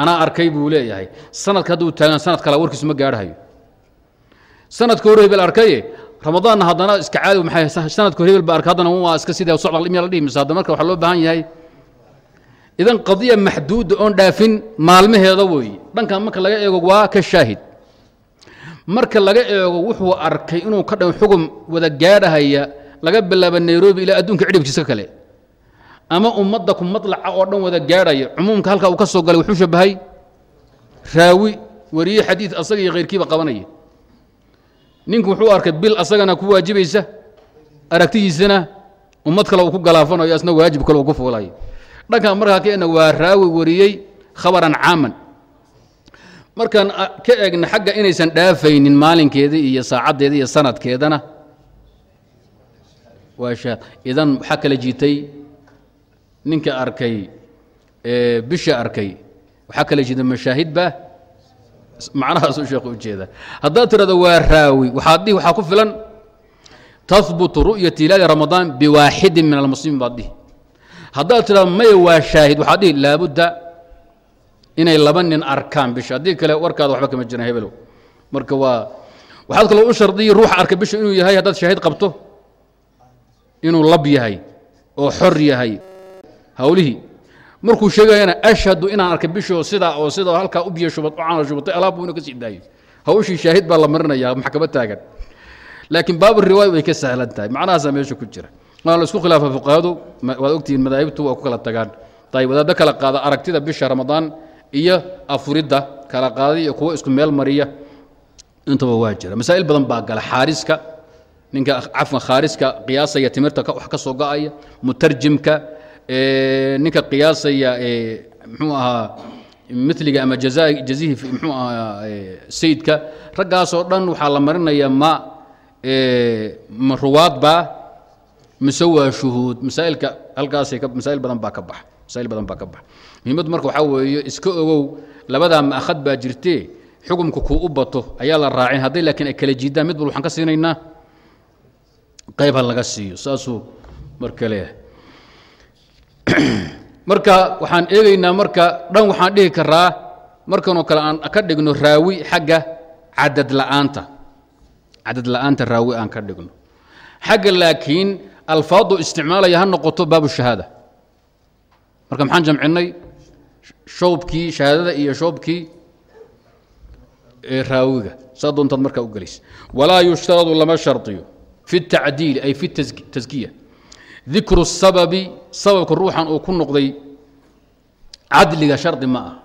Anaa arkay buu leeyahay. Sanadka hadduu taagan sanad kale warkiisu ma gaarhayo sanadka hor hebel arkaye ramadaanna haddana iska caadi maxay sanadka hor hebel ba arkay haddana waa iska sida socdal imya la dhihi mise hadda marka waxaa loo baahan yahay idan qadiya maxduuda oon dhaafin maalmaheeda weeye. Dhankan marka laga eego waa ka shaahid. Marka laga eego wuxuu arkay inuu ka dhan xugum wada gaadhahaya laga bilaaba nairobi ilaa adduunka cidhibkiisa kale. Ama ummadda ku madlaca oo dhan wada gaadhaya cumuumka halkaa uu ka soo galay wuxuu shabahay raawi wariye xadiid asaga iyo khayrkiiba qabanaya. Ninku wuxuu arkay bil asagana ku waajibaysa aragtidiisana ummad kale uu ku galaafanayo asna waajib kale uu ku fuulayo dhankan markaa ka eegna waa raawi wariyey khabaran caaman. Markaan ka eegna xagga inaysan dhaafaynin maalinkeedii iyo saacaddeeda iyo sanadkeedana waa sha idan waxaa kala jiitay ninka arkay bisha arkay. Waxaa kala jiitay mashaahid baa macnahaasuu sheekhu u jeeda haddaad tirahdo waa raawi waxaad dhihi waxaa ku filan tahbutu ru'yat hilaali ramadaan biwaaxidin min almuslimiin baad dhihi haddaad tidhahdo maya waa shaahid? Waxaad dhihi laabudda inay laba nin arkaan bisha. Haddii kale warkaada waxba kama jiraan hebelow marka waa waxaad kaloo u shardiyi ruuxa arka bisha inuu yahay haddaad shaahid qabto inuu lab yahay oo xor yahay. Hawlihii markuu sheegayana ashhadu inaan arkay bishoo sidaa oo sidaa halkaa u biyo shubad u caana shubatay alaab buu ina ka sii daayo hawshii shaahid baa la marinaya maxkamad taagan. Laakiin baabu riwaaya way ka sahlan tahay macnahaasaa meesha ku jira waa la isku khilaafa fuqahadu waad ogtihiin madaahibtu waa ku kala tagaan. Ayib wadaaddo kala qaada aragtida bisha ramadaan iyo afuridda kala qaada iyo kuwo isku meel mariya. Intaba waa jira. Masaa'il badan baa gala xaariska. Ninka cafwan khaariska qiyaasaya timirta wax ka soo go'aya mutarjimka ninka qiyaasaya muxuu ahaa miliga ama jazihi muxuu ahaa sayidka. Raggaasoo dhan waxaa la marinaya ma ma ruwaad baa mise waa shuhuud masaa'ilka halkaasay masaa'il badan baa ka baxa masaa'il badan baa ka baxa muhiimaddu marka waxaa weeye iska ogow labadaa ma'khad baa jirtee xukumka kuu u bato ayaa la raacin. Hadday laakiin ay kala jiidaan mid bal waxaan ka siinaynaa qayb ha laga siiyo saasuu marka leeyahay. Marka waxaan eegaynaa marka dhan waxaan dhihi karaa markanoo kale aan ka dhigno raawi xagga cadad la'aanta. Cadad la'aanta raawi aan ka dhigno. Xagga laakiin alfaadu isticmaalaya ha noqoto baabu shahaada marka maxaan jamcinnay shoobkii shahaadada iyo shoobkii raawiga saa doontaad markaa u gelaysa walaa yushtaradu lama shardiyo fi الtacdiili ay fi taskiya dikru الsababi sababka ruuxan uu ku noqday cadliga shardi ma ah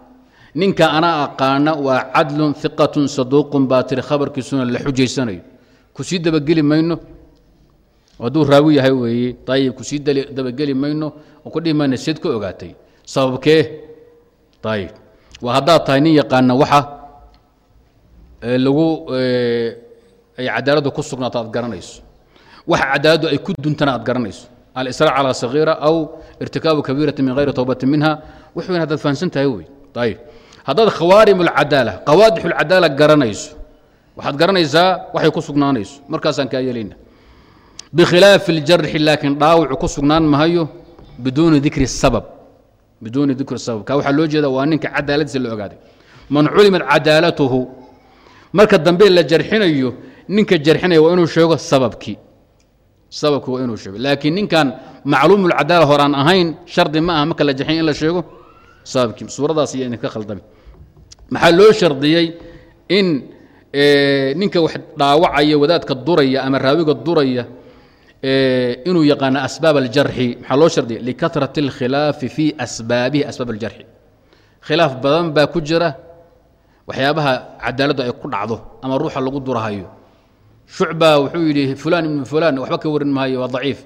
ninka anaa aqaana waa cadlun hiqatun saduuqun baa tiri khabarkiisuna la xujaysanayo ku sii dabageli mayno hadduu raawi yahay weeye ayib ku sii dabageli mayno oo ku dhihi mayno seed ka ogaatay sababkee ayib waa haddaad tahay nin yaqaana waxa lagu ay cadaaladdu ku sugnaato aad garanayso waxa cadaaladdu ay ku duntana aad garanayso alisraac calى sagiira aw irtikaabu kabiirati min hayri towbati minha wix weyn haddaad fahamsan tahay wey ayib haddaad khawaarim اlcadaala qawaadix اlcadaala garanayso waxaad garanaysaa waxay ku sugnaanayso markaasaan kaa yeelayna bikhilaafi اljarxi laakiin dhaawacu ku sugnaan mahayo biduuni dikri sabab biduuni dikri sabab ka waxaa loo jeeda waa ninka cadaaladiisa la ogaaday man culimat cadaalatuhu marka dambe la jarxinayo ninka jarxinaya waa inuu sheego sababkii sababkii waa inuu sheego laakiin ninkan macluumulcadaala horaan ahayn shardi ma aha marka la jarxinay in la sheego sababkii suuradaas iyo idinka khaldami maxaa loo shardiyey in ninka wax dhaawacaya wadaadka duraya ama raawiga duraya inuu yaqaano asbaab aljarxi maxaa loo shardiyay likatrati اlkhilaafi fii asbaabihi asbaab aljarxi. Khilaaf badan baa ku jira waxyaabaha cadaaladdu ay ku dhacdo ama ruuxa lagu durahayo shucba wuxuu yidhi fulaan ibnu fulaan waxba ka warin maayo waa daciif.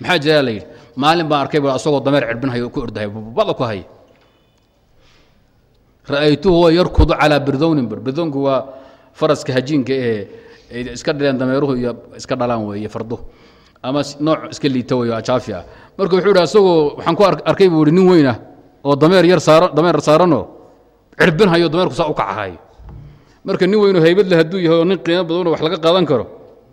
Maxaa jiraa la yidhi maalin baan arkay ba asagoo dameer cirbinhayo ku ordahay bada ku haya ra'aytuhu wa yarkudu calaa birdownin bir. Birdownku waa faraska hajiinka ee iska dhaleen dameeruhu iyo iska dhalaan weeye fardo ama nooc iska liita weeyo ajaafi ah marka wuxuu yidhi asagoo waxaan ku arkay buu yidhi nin weyn ah oo dameer yar saaran dameer saaranoo cirbinhayo dameerku saa u kacahayo marka nin weynu haybad leh hadduu yahay oo nin qiimo badanoo wax laga qaadan karo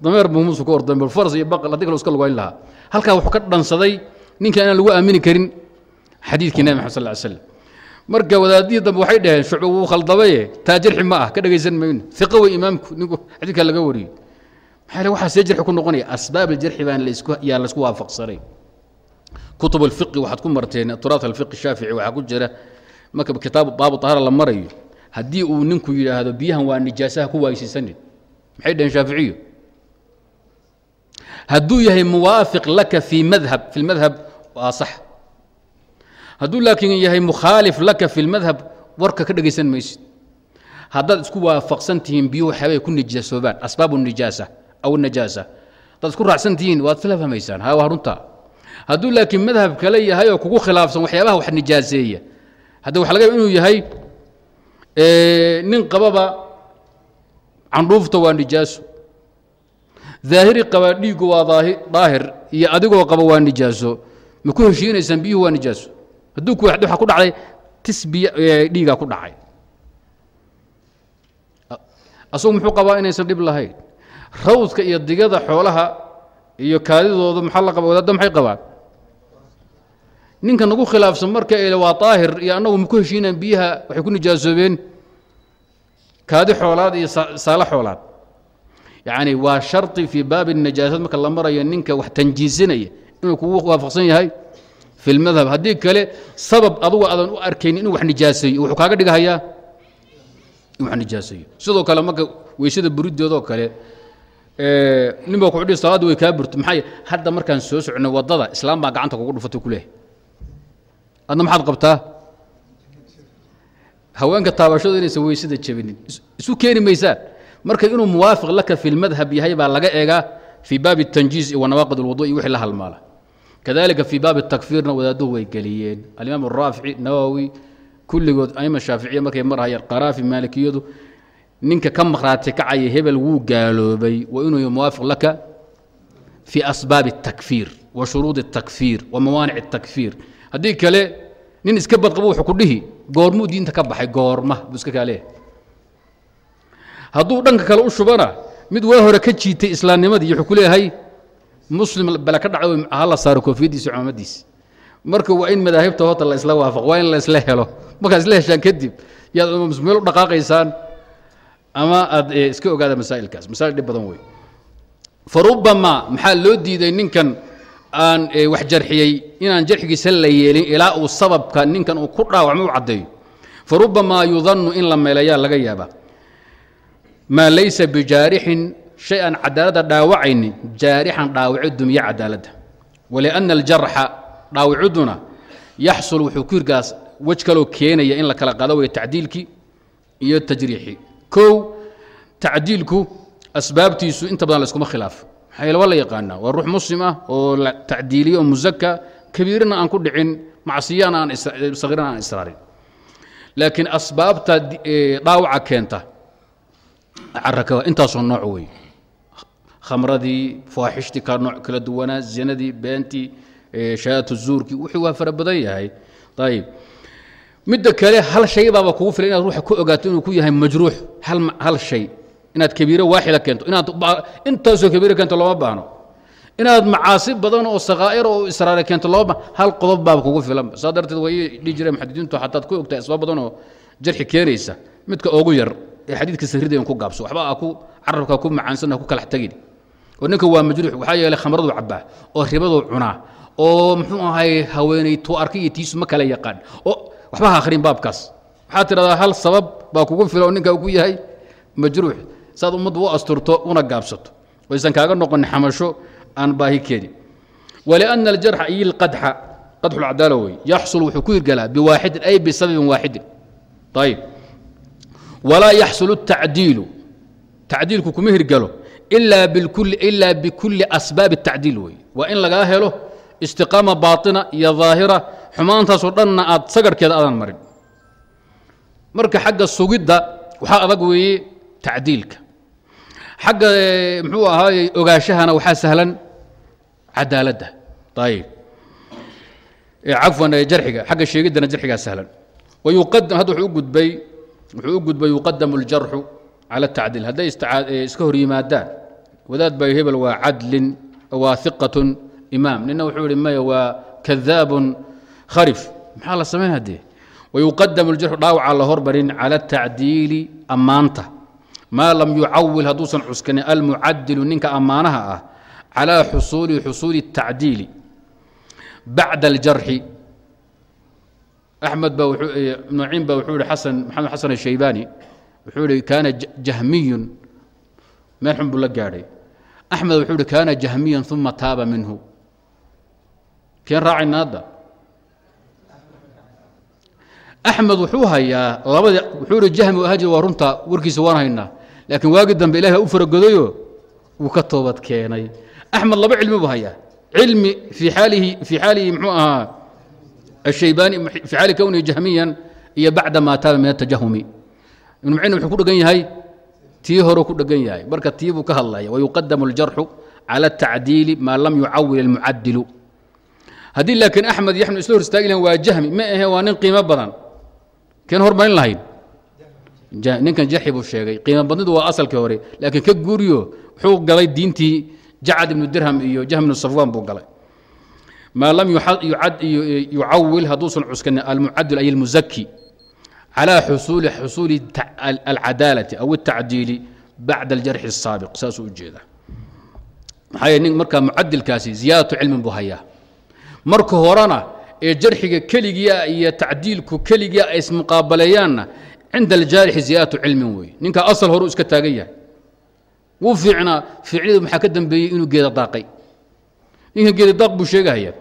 dameer buu musu ka ordan bal faras iyo baqal haddii kale iska lugayn lahaa. Halkaa wuxuu ka dhansaday ninka inaan lagu aamini karin xadiidkii nabi maxamed sal ly slam marka wadaadihii dambe waxay dhaheen shucba wuu khaldabaye taa jarxi ma ah ka dhegaysan mayno iqa wey imaamku ninku xadiidkaa laga wariyo maxaa le waxaa see jarxi ku noqonaya asbaab aljarxi baan yaa la isku waafaqsanay. Kutub alfiqi waxaad ku marteen turaat alfiqi shaafici waxaa ku jira marka kitaab baabu tahara la marayo haddii uu ninku yidhaahdo biyahan waa nijaasaha ku waaysiisanin. Maxay dhaheen shaaficiyo hadduu yahay muwaafiq laka fii madhab fi lmadhab waa sax. Hadduu laakiin yahay mukhaalif laka fi lmadhab warka ka dhegaysan maysid. Haddaad isku waafaqsan biyuhu waxyaabay ku nijaasoobaan asbaabu nijaasa aw najaasa haddaad isku raacsan tihiin waad isla fahmaysaan. Ha waa runta. Hadduu laakiin madhab kale yahay oo kugu khilaafsan waxyaabaha wax nijaaseeya hadda waxa laga yaba inuu yahay nin qababa candhuufta waa nijaaso daahiri qaba dhiiggu waa daahir iyo adigoo qaba waa nijaaso ma ku heshiinaysaan biyuhu waa nijaaso hadduu ku ku dhacday tis ku dhacay. Asagu muxuu qabaa inaysan dhib lahayn rawdka iyo digada xoolaha iyo kaadidooda maxaa la qaba wadaadda maxay qabaan? Ninka nagu khilaafsan marka ele waa daahir iyo annagu ma ku heshiinaan biyaha waxay ku nijaasoobeen kaadi xoolaad iyo saalo xoolaad. Yacni waa shardi fii baabi najaasad marka la marayo ninka wax tanjiisinaya inuu kugu waafaqsan yahay fi haddii kale sabab adugu aadan u arkaynin inuu wax nijaaseeyo wuxuu kaaga dhigahayaa in wax nijaaseeyo. Sidoo kale marka weysada burideedoo kale nin baa kuxudhi salaadda way kaa burto maxaa hadda markaan soo socnay waddada islaam baa gacanta kugu dhufatay ku leehay adna maxaad qabtaa haweenka taabashadu inaysan weysada jebinin isu keeni maysaan marka inuu muwaafiq laka fi lmadhab yahay baa laga eegaa fii baabi اtanjiiz wa nawaaqid اlwudu iyo wixii la halmaala kadalika fii baabi اtakfiirna wadaaduhu way geliyeen alimaam الraafici nawowi kulligood aima shaaficiya markay marhayaan qaraafi maalikiyadu ninka ka maqhraati kacaya hebel wuu gaaloobay wa inuu muwaafiq laka fii asbaabi الtakfiir wa shuruudi الtakfiir wa mawaanic الtakfiir haddii kale nin iska badqabo wuxuu ku dhihi goormuu diinta ka baxay goorma buu iska kaa leeyahay hadduu dhanka kale u shubana mid waa hore ka jiitay islaamnimadii wuxuu ku leeyahay muslim bale ka dhacdo hala saaro koofiyaddiisa cumaamadiisa marka waa in madaahibta horta la isla waafaqo waa in la isla helo markaad isla heshaan kadib yaad meel u dhaqaaqaysaan ama aad iska ogaada masaa'ilkaas. Masaa'il dhib badan wey farubama maxaa loo diiday ninkan aan wax jarxiyey inaan jarxigiisa la yeelin ilaa uu sababka ninkan uu ku dhaawacmo u caddeeyo. Farubamaa yudannu in la meelayaa laga yaabaa. Maa laysa bijaarixin shay aan cadaaladda dhaawacaynin jaarixan dhaawaco dumiye cadaaladda walianna aljarxa dhaawaciduna yaxsul wuxuu ku wej kaloo keenaya in la kala qaado way tacdiilkii iyo tajriixii kow tacdiilku asbaabtiisu inta badan layskuma khilaafo yeele waa la yaqaanaa waa ruux muslim ah oo la tacdiiliyo oo musaka kabiirina aan ku dhicin macsiyana aan sagiirana aan israarin. Laakiin asbaabta dhaawaca keenta intaasoo nooc wey khamradii faaxishtii ka nooc kala duwanaa zinadii beentii shahaadatu zuurkii wuxuu waa fara badan yahay. Ayib midda kale hal shay baaba kugu filan inaad ruuxa ku ogaato inuu ku yahay majruux. Hal shay. Inaad kabiiro waaxida keento. Inaad intaasoo kabiiro keento looma baahno. Inaad macaasi badan oo sakaa'ir oo israare keento looma hal qodob baaba kugu filan. Saa darteed way dhihi jireen muxadidiintu xataad ku ogtahay asbaab badan oo jarxi keenaysa. Midka ugu yar ee xadiidka saridayan ku gaabso. Waxba aa ku carabka ku macaansan ku kalax tegin oo ninka waa majruux. Waxaa yeelay khamradu cabbaa oo ribadu cunaa oo muxuu ahay haweenay tuu arkay iyo tiisu ma kala yaqaan oo waxba ha akhrin baabkaas waxaad tidhahdaa hal sabab baa kugu filan oo ninka ku yahay majruux saad ummaddu u asturto una gaabsato waysan kaaga noqon xamasho aan baahi keeni walianna aljarxa iyo alqadxa qadxu lcadaala wey yaxsul wuxuu ku hirgalaa biwaaxidin ay bisababin waaxidin ayib walaa yaxsulu الtacdiilu tacdiilku kuma hirgalo ilaa bikuli ilaa bikulli asbaabi الtacdiil wey waa in lagaa helo istiqaama baaina iyo daahira xumaantaasoo dhanna aad sagarhkeeda aadan marin. Marka xagga sugidda waxaa adag weeye tacdiilka. Xagga eh, mxuu ahaay ogaashahana waxaa sahlan cadaaladda. Ayb eh, cafwan eh, jariga xagga sheegiddana jarxigaa sahlan. Wayuqadam hadda wuxuu u gudbay wuxuu u gudbay yuqadamu اljarxu cala اtacdiil hadday iska hor yimaadaan wadaad bay hebel waa cadlin waa iqatun imaam. Nina wuxuu ihi maya waa kadaabun kharif. Maxaa la samayn haddee wayuqadamu ljarxu dhaawaca la hormarin cala atacdiili ammaanta. Maa lam yucawil hadduusan cuskanin almucadilu ninka ammaanaha ah calaa xusuuli xusuuli الtacdiili bacda aljarxi axmed ba ibnu ciin ba wuxuu ihi xasan maxamed xasan ashaybaani wuxuu ihi kaana jahmiyun. Meel xun buu la gaadhay. Axmed wuxuu ihi kaana jahmiyan uma taaba minhu keen raacayna hadda axmed wuxuu hayaa labadii wuxuu ihi jahmi ahaa jir waa runta warkiisa waan haynaa. Laakiin waagii dambe ilahi u faragodayo wuu ka toobad keenay. Axmed laba cilmi buu hayaa. Cilmi fii xaalihi fii xaalihi muxuu ahaa ashaybaani fii xaali kownihi jahmiyan iyo bacda maa taaba min atajahumi ibnu mucin wuxuu ku dhegan yahay tii hore ku dhegan yahay. Marka tii buu ka hadlaya wayuqadamu aljarxu cala atacdiili maa lam yucawil almucadilu haddii laakiin axmed iyo axmed isla hor istaagi lahayn waa jahmi ma ahe waa nin qiimo badan keen hormarin lahayn ninkan jarxi buu sheegay qiimo badnidu waa asalkii hore laakiin ka guuriyo wuxuu galay diintii jacad ibnu dirham iyo jahm ibnu safwaan buu galay maa lam yucawil hadduusan cuskanin almucadil ay almuzaki calى xusuuli xusuuli alcadaalati aw الtacdiili bacda aljarxi الsaabiq saasuu u jeedaa maxaa yee nin markaa mucadilkaasi ziyaadatu cilmin buu hayaa marka horena ee jarxiga keligia iyo tacdiilku keligia ay ismuqaabaleeyaanna cinda aljaarixi ziyaadatu cilmin weeye ninka asal horeu iska taagan yahay. Wuu fiicnaa fiicnidu maxaa ka dambeeyey inuu geeda daaqay? Ninka geeda daaq buu sheegahaya.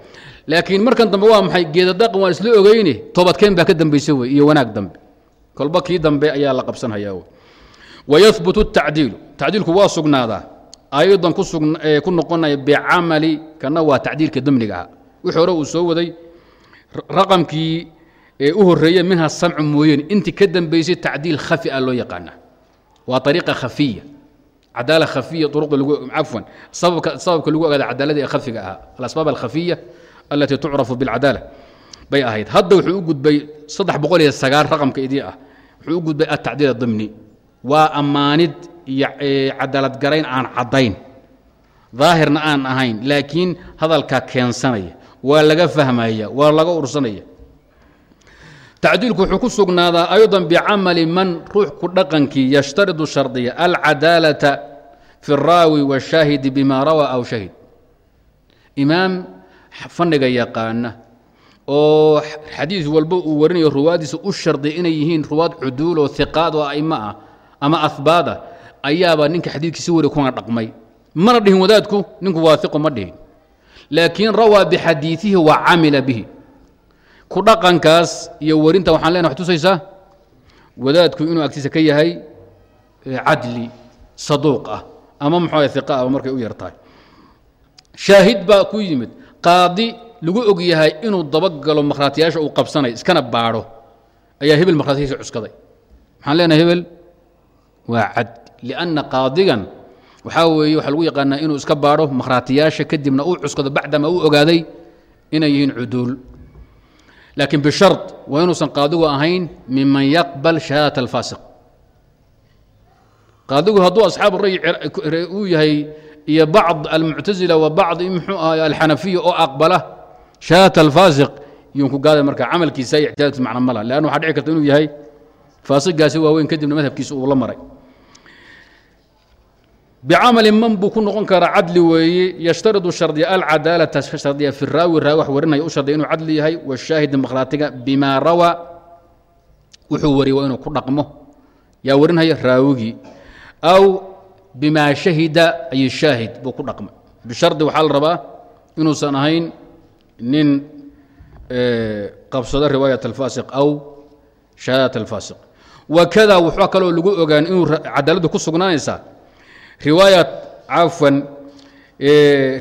Laakiin markan dambe waa maxay? Geeda daaqan waan isla ogeyne toobadkeen baa ka dambaysa wey iyo wanaag dambe. Kolba kii dambe ayaa la qabsanhayaa wayahbutu الtacdiilu tacdiilku waa sugnaadaa. Aydan ku noqonaya bicamali kana waa tacdiilka demniga ah wixii hore uu soo waday raqamkii u horeeye minha samcu mooyeen. Intii ka dambaysay tacdiil khafi a loo yaqaana waa ariiqa khafiya. Cadaala khafiya uruqda lagu cafwan sababka sababka lagu ogaada cadaalada ee khafiga ahaa. Alasbaab alkhafiya alati tucrafu biاlcadaala bay ahayd. Hadda wuxuu u gudbay saddex boqol iyo sagaal raqamka idii ah. Wuxuu u gudbay atacdiil adimni waa ammaanid iyo cadaaladgarayn aan caddayn. Daahirna aan ahayn laakiin hadalkaa keensanaya waa laga fahmaya waa laga ursanaya tacdiilku wuxuu ku sugnaadaa ayضa bicamali man ruux ku dhaqankii yashtaridu shardiya alcadaalata fi الraawi wالshaahidi bima rawaa aw shahid imaam fanniga yaqaana oo xadiis walba uu warinayo ruwaadiisa u shardiya inay yihiin ruwaad cuduul oo hiqaad oo aimo ah ama ahbaada ayaaba ninka xadiidkii si wari kuna dhaqmay mana dhihin wadaadku ninku waahiqo ma dhihin laakiin rawaa bixadiiihi wa camila bihi. Ku dhaqankaas iyo warinta waxaan lena wax tusaysaa wadaadku inuu agtiisa ka yahay cadli saduuq ah ama muxuu iqa ah markay u yartahay shaahid baa ku yimid qaadi lagu og yahay inuu dabagalo makhraatiyaasha uu qabsanay iskana baadho. Ayaa hebel makhraatiyadiisa cuskaday. Maxaan leenahay hebel waa cad lianna qaadigan waxaa weeye waxaa lagu yaqaanaa inuu iska baadho makhraatiyaasha kadibna uu cuskado bacdama uu ogaaday inay yihiin cuduul. Laakiin bishard waa inuusan qaadigu ahayn miman yaqbal shahaadat alfaasiq. Qaadigu hadduu asxaabu ray uu yahay iyo bacd almuctasila wa bacd muxuu ahay alxanafiya oo aqbala shahaadat alfaasiq iyuun ku gaaday marka camalkiisa iyo ictidaadkiisa macna mala leanna waxaa dhici karta inuu yahay faasigaasi waaweyn kadibna madhabkiisa uu la maray bicamali man buu ku noqon karaa cadli weeye yashtaridu shardiya alcadaalata shardiya fi raawi raawi wax warinaya u shardiya inuu cadli yahay washaahidi makhraatiga bimaa rawaa wuxuu wariyay waa inuu ku dhaqmo yaa warinaya raawigii aw bimaa shahida ay shaahid buu ku dhaqmay bishardi waxaa la rabaa inuusan ahayn nin qabsado riwaayat alfaasiq aw shahaadat alfaasiq wakada wuxuu kaloo lagu ogaan inuu cadaaladdu ku sugnaanaysaa cafwan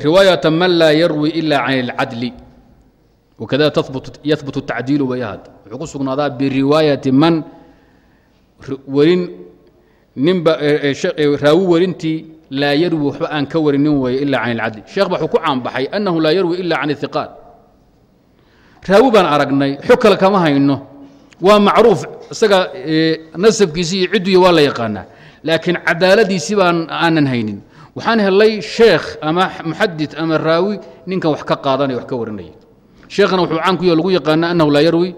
riwaayata man laa yarwi ila can اlcadli wakada yahbutu tacdiilu wayahad wuxuu ku sugnaadaa biriwaayati man warin ninba raawi warintii laa yarwi waxba aan ka warinin weeye ila can اlcadli sheekh ba wuxuu ku caanbaxay annahu laa yarwi ila can الhiqaat raawi baan aragnay xog kale kama hayno waa macruuf isaga nasabkiisi iyo cidduiyo waa la yaqaanaa laakiin cadaaladiisi baan aanan haynin. Waxaan helay sheekh ama muxadid ama raawi ninkan wax ka qaadanaya wax ka warinaya. Sheekhana wuxuu caan ku lagu yaqaana annahu laa yarwi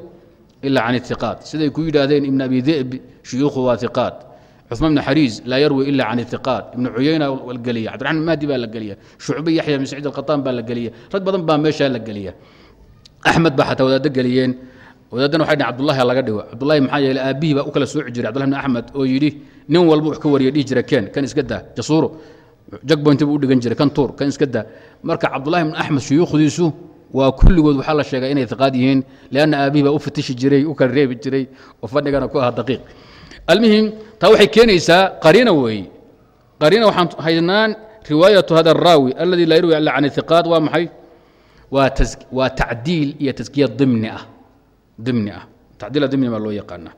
ila can ihiqaat siday ku yidhaahdeen ibn abi de'b shuyuukhu waa hiqaat cuثmaan bn xariis laa yarwi ila can ihiqaat ibnu cuyayna geliya cabdiraxman mahdi baa la geliya shucbe yaxya bin saciid alqataan baa la geliya rag badan baa meeshaa la geliya axmed baa xataa wadaaddo geliyeen wadaadana waxay dhn abdullahi laga dhigo. Cabdullahi maxaa yeele aabbihii baa u kala sooci jiray abdullahi bn axmed oo yidhi nin walba wax ka wariya dhihi jira ken kan iska daa jasuuro jagboynti buu u dhigan jiray kan tuur kan iska daa. Marka cabdullahi bn axmed shuyuukhdiisu waa kulligood waxaa la sheegay inay iqaad yihiin leanna aabihii baa u fatishi jiray u kala reebi jiray oo fadhigana ku aha daqiiq. Almuhim taa waxay keenaysaa qariina weeye qariina waxaan haynaan riwaayatu hada araawi aladi laa yarwi ila can ihiqaat waa maxay? Waa tacdiil iyo taskiya dimni ah dimni ah. Tacdiila dimni baa loo yaqaanaa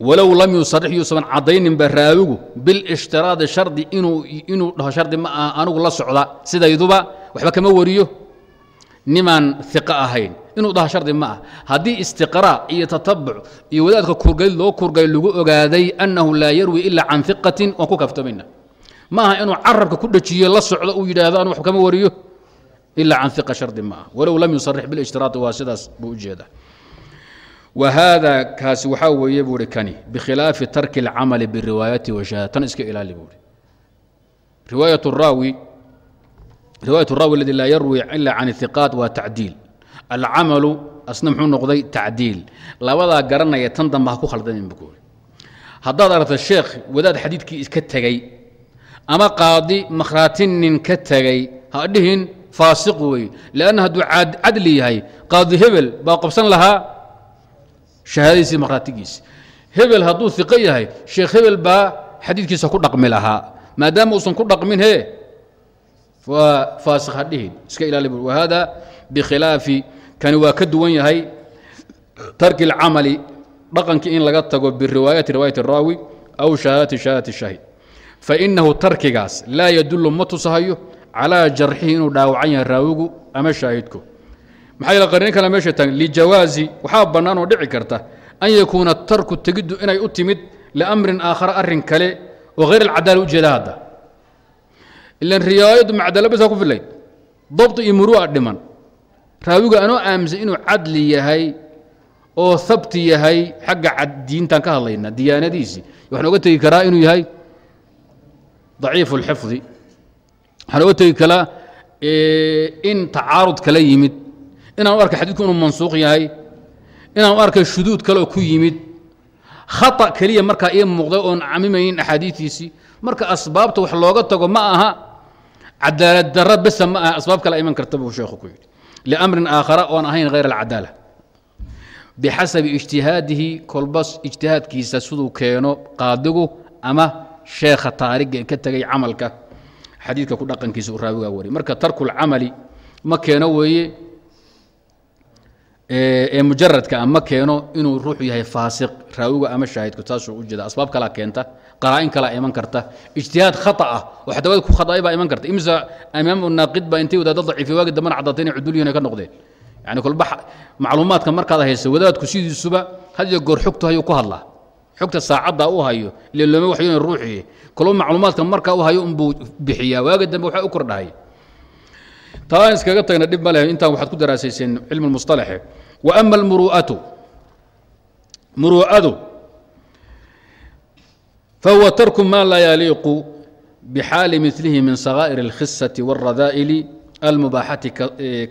walow lam yusarix yuusan caddayninba raawigu bilshtiraadi shardi inuu dhaho shardi ma aha anigu la socda. Sidayduba waxba kama wariyo. Nimaan iqa ahayn. Inuu dhaho shardi ma ah haddii istiqraa iyo tatabuc iyo wadaadka kurgayd loo kurgay lagu ogaaday annahu laa yarwi ila can iqatin waan ku kaftamayna ma aha inuu carabka ku dhajiyo la socdo uu yidhaahdo anu wax kama wariyo. Ila can iqa shardi ma ah walow lam yusarix bilshtiraadi waa sidaas buu ujeeda whada kaasi waxaa weeye buui kani bikhilaafi tarki اlcamali biriwaayati washahada tan iska ilaali buui riwaaya raawi ladi laa yarwi ila can iqaat waa tacdiil alcamalu asna muxuu noqday tacdiil labadaa garanaya tan damba ha ku khaldanin buui haddaad aragta sheekh wadaad xadiidkii iska tegey ama qaadi makhraatinin ka tegey ha dhihin faasiq wey lanna hadduu cadli yahay qaadi hebel baa qabsan lahaa shahaadadiisi makhraatigiisi hebel hadduu iqo yahay sheekh hebel baa xadiidkiisa ku dhaqmi lahaa maadaama uusan ku dhaqmin he waa faasiq ha dhihin iska ilaali bu wahada bikhilaafi kani waa ka duwan yahay tarki اlcamali dhaqankii in laga tago biriwaayati riwaayat الraawi aw shahaadati shahaadati shaahid fainahu tarkigaas laa yadulu ma tusahayo calaa jarxihi inuu dhaawacan yahay raawigu ama shaahidku maxaa yeele qariin kale meesha taagan lijawaazi waxaa bannaan oo dhici karta an yakuuna tarku tegiddu inay u timid liamrin aakhara arrin kale oo hayr alcadaala ujeeda hadda. Ilan riwaayaddu macdala basa ku filayd. Dabdi iyo muru'a dhiman. Raawiga anoo aaminsan inuu cadli yahay oo habti yahay xagga diintaan ka hadlayna diyaanadiisii waxaan oga tegi karaa inuu yahay daciifu اlxifdi waxaan oga tegi karaa in tacaarud kala yimid inaan u arkay xadiidku inuu mansuuq yahay inaan u arkay shuduud kaleoo ku yimid khata keliya markaa ii muuqday oon camimaynin axaadiistiisii marka asbaabta wax looga tago ma aha cadaalad dara besa ma aha asbaab kale iman karta buu sheekhu ku yidhi. Liamrin aakhara oon ahayn hayr alcadaala bixasabi ijtihaadihi kolbas ijtihaadkiisa siduu keeno qaadigu ama sheekha taariga ka tegay camalka. Xadiidka ku dhaqankiisa uu raawigaa wariy marka tarku ma keeno weeye ee mujaradka a ma keeno inuu ruuxu yahay faasiq raawiga ama shaahidku taasuu u asbaab kalaa keenta qaraa'in kalaa iman karta. Ijtihaad khata ah oo xadawada ku khada'ay baa iman karta. Imsa imaamu naaqid baa intay wadaadda daciifi waagi dambana caddaatay inay ay ka noqdeen. Yani kolba macluumaadka markaad haysa wadaadku sidiisuba had iyo goor xogtu hayuu ku hadlaa. Xogta saacadda u hayo ile looma waxyoona ruuxii. Kolba macluumaadka markaa u hayo unbuu bixiyaa. Waagi dambe waxaa u kordhahay taan iskaga tagna dhib ma leh intaan waxaad ku daraasayseen cilmu lmusطalaxe wa ama almuru'atu muru'adu fahuwa tarku ma laa yaliiqu bxaali milihi min sagaa'ir اlkhisati wاlradaa'ili almubaaxati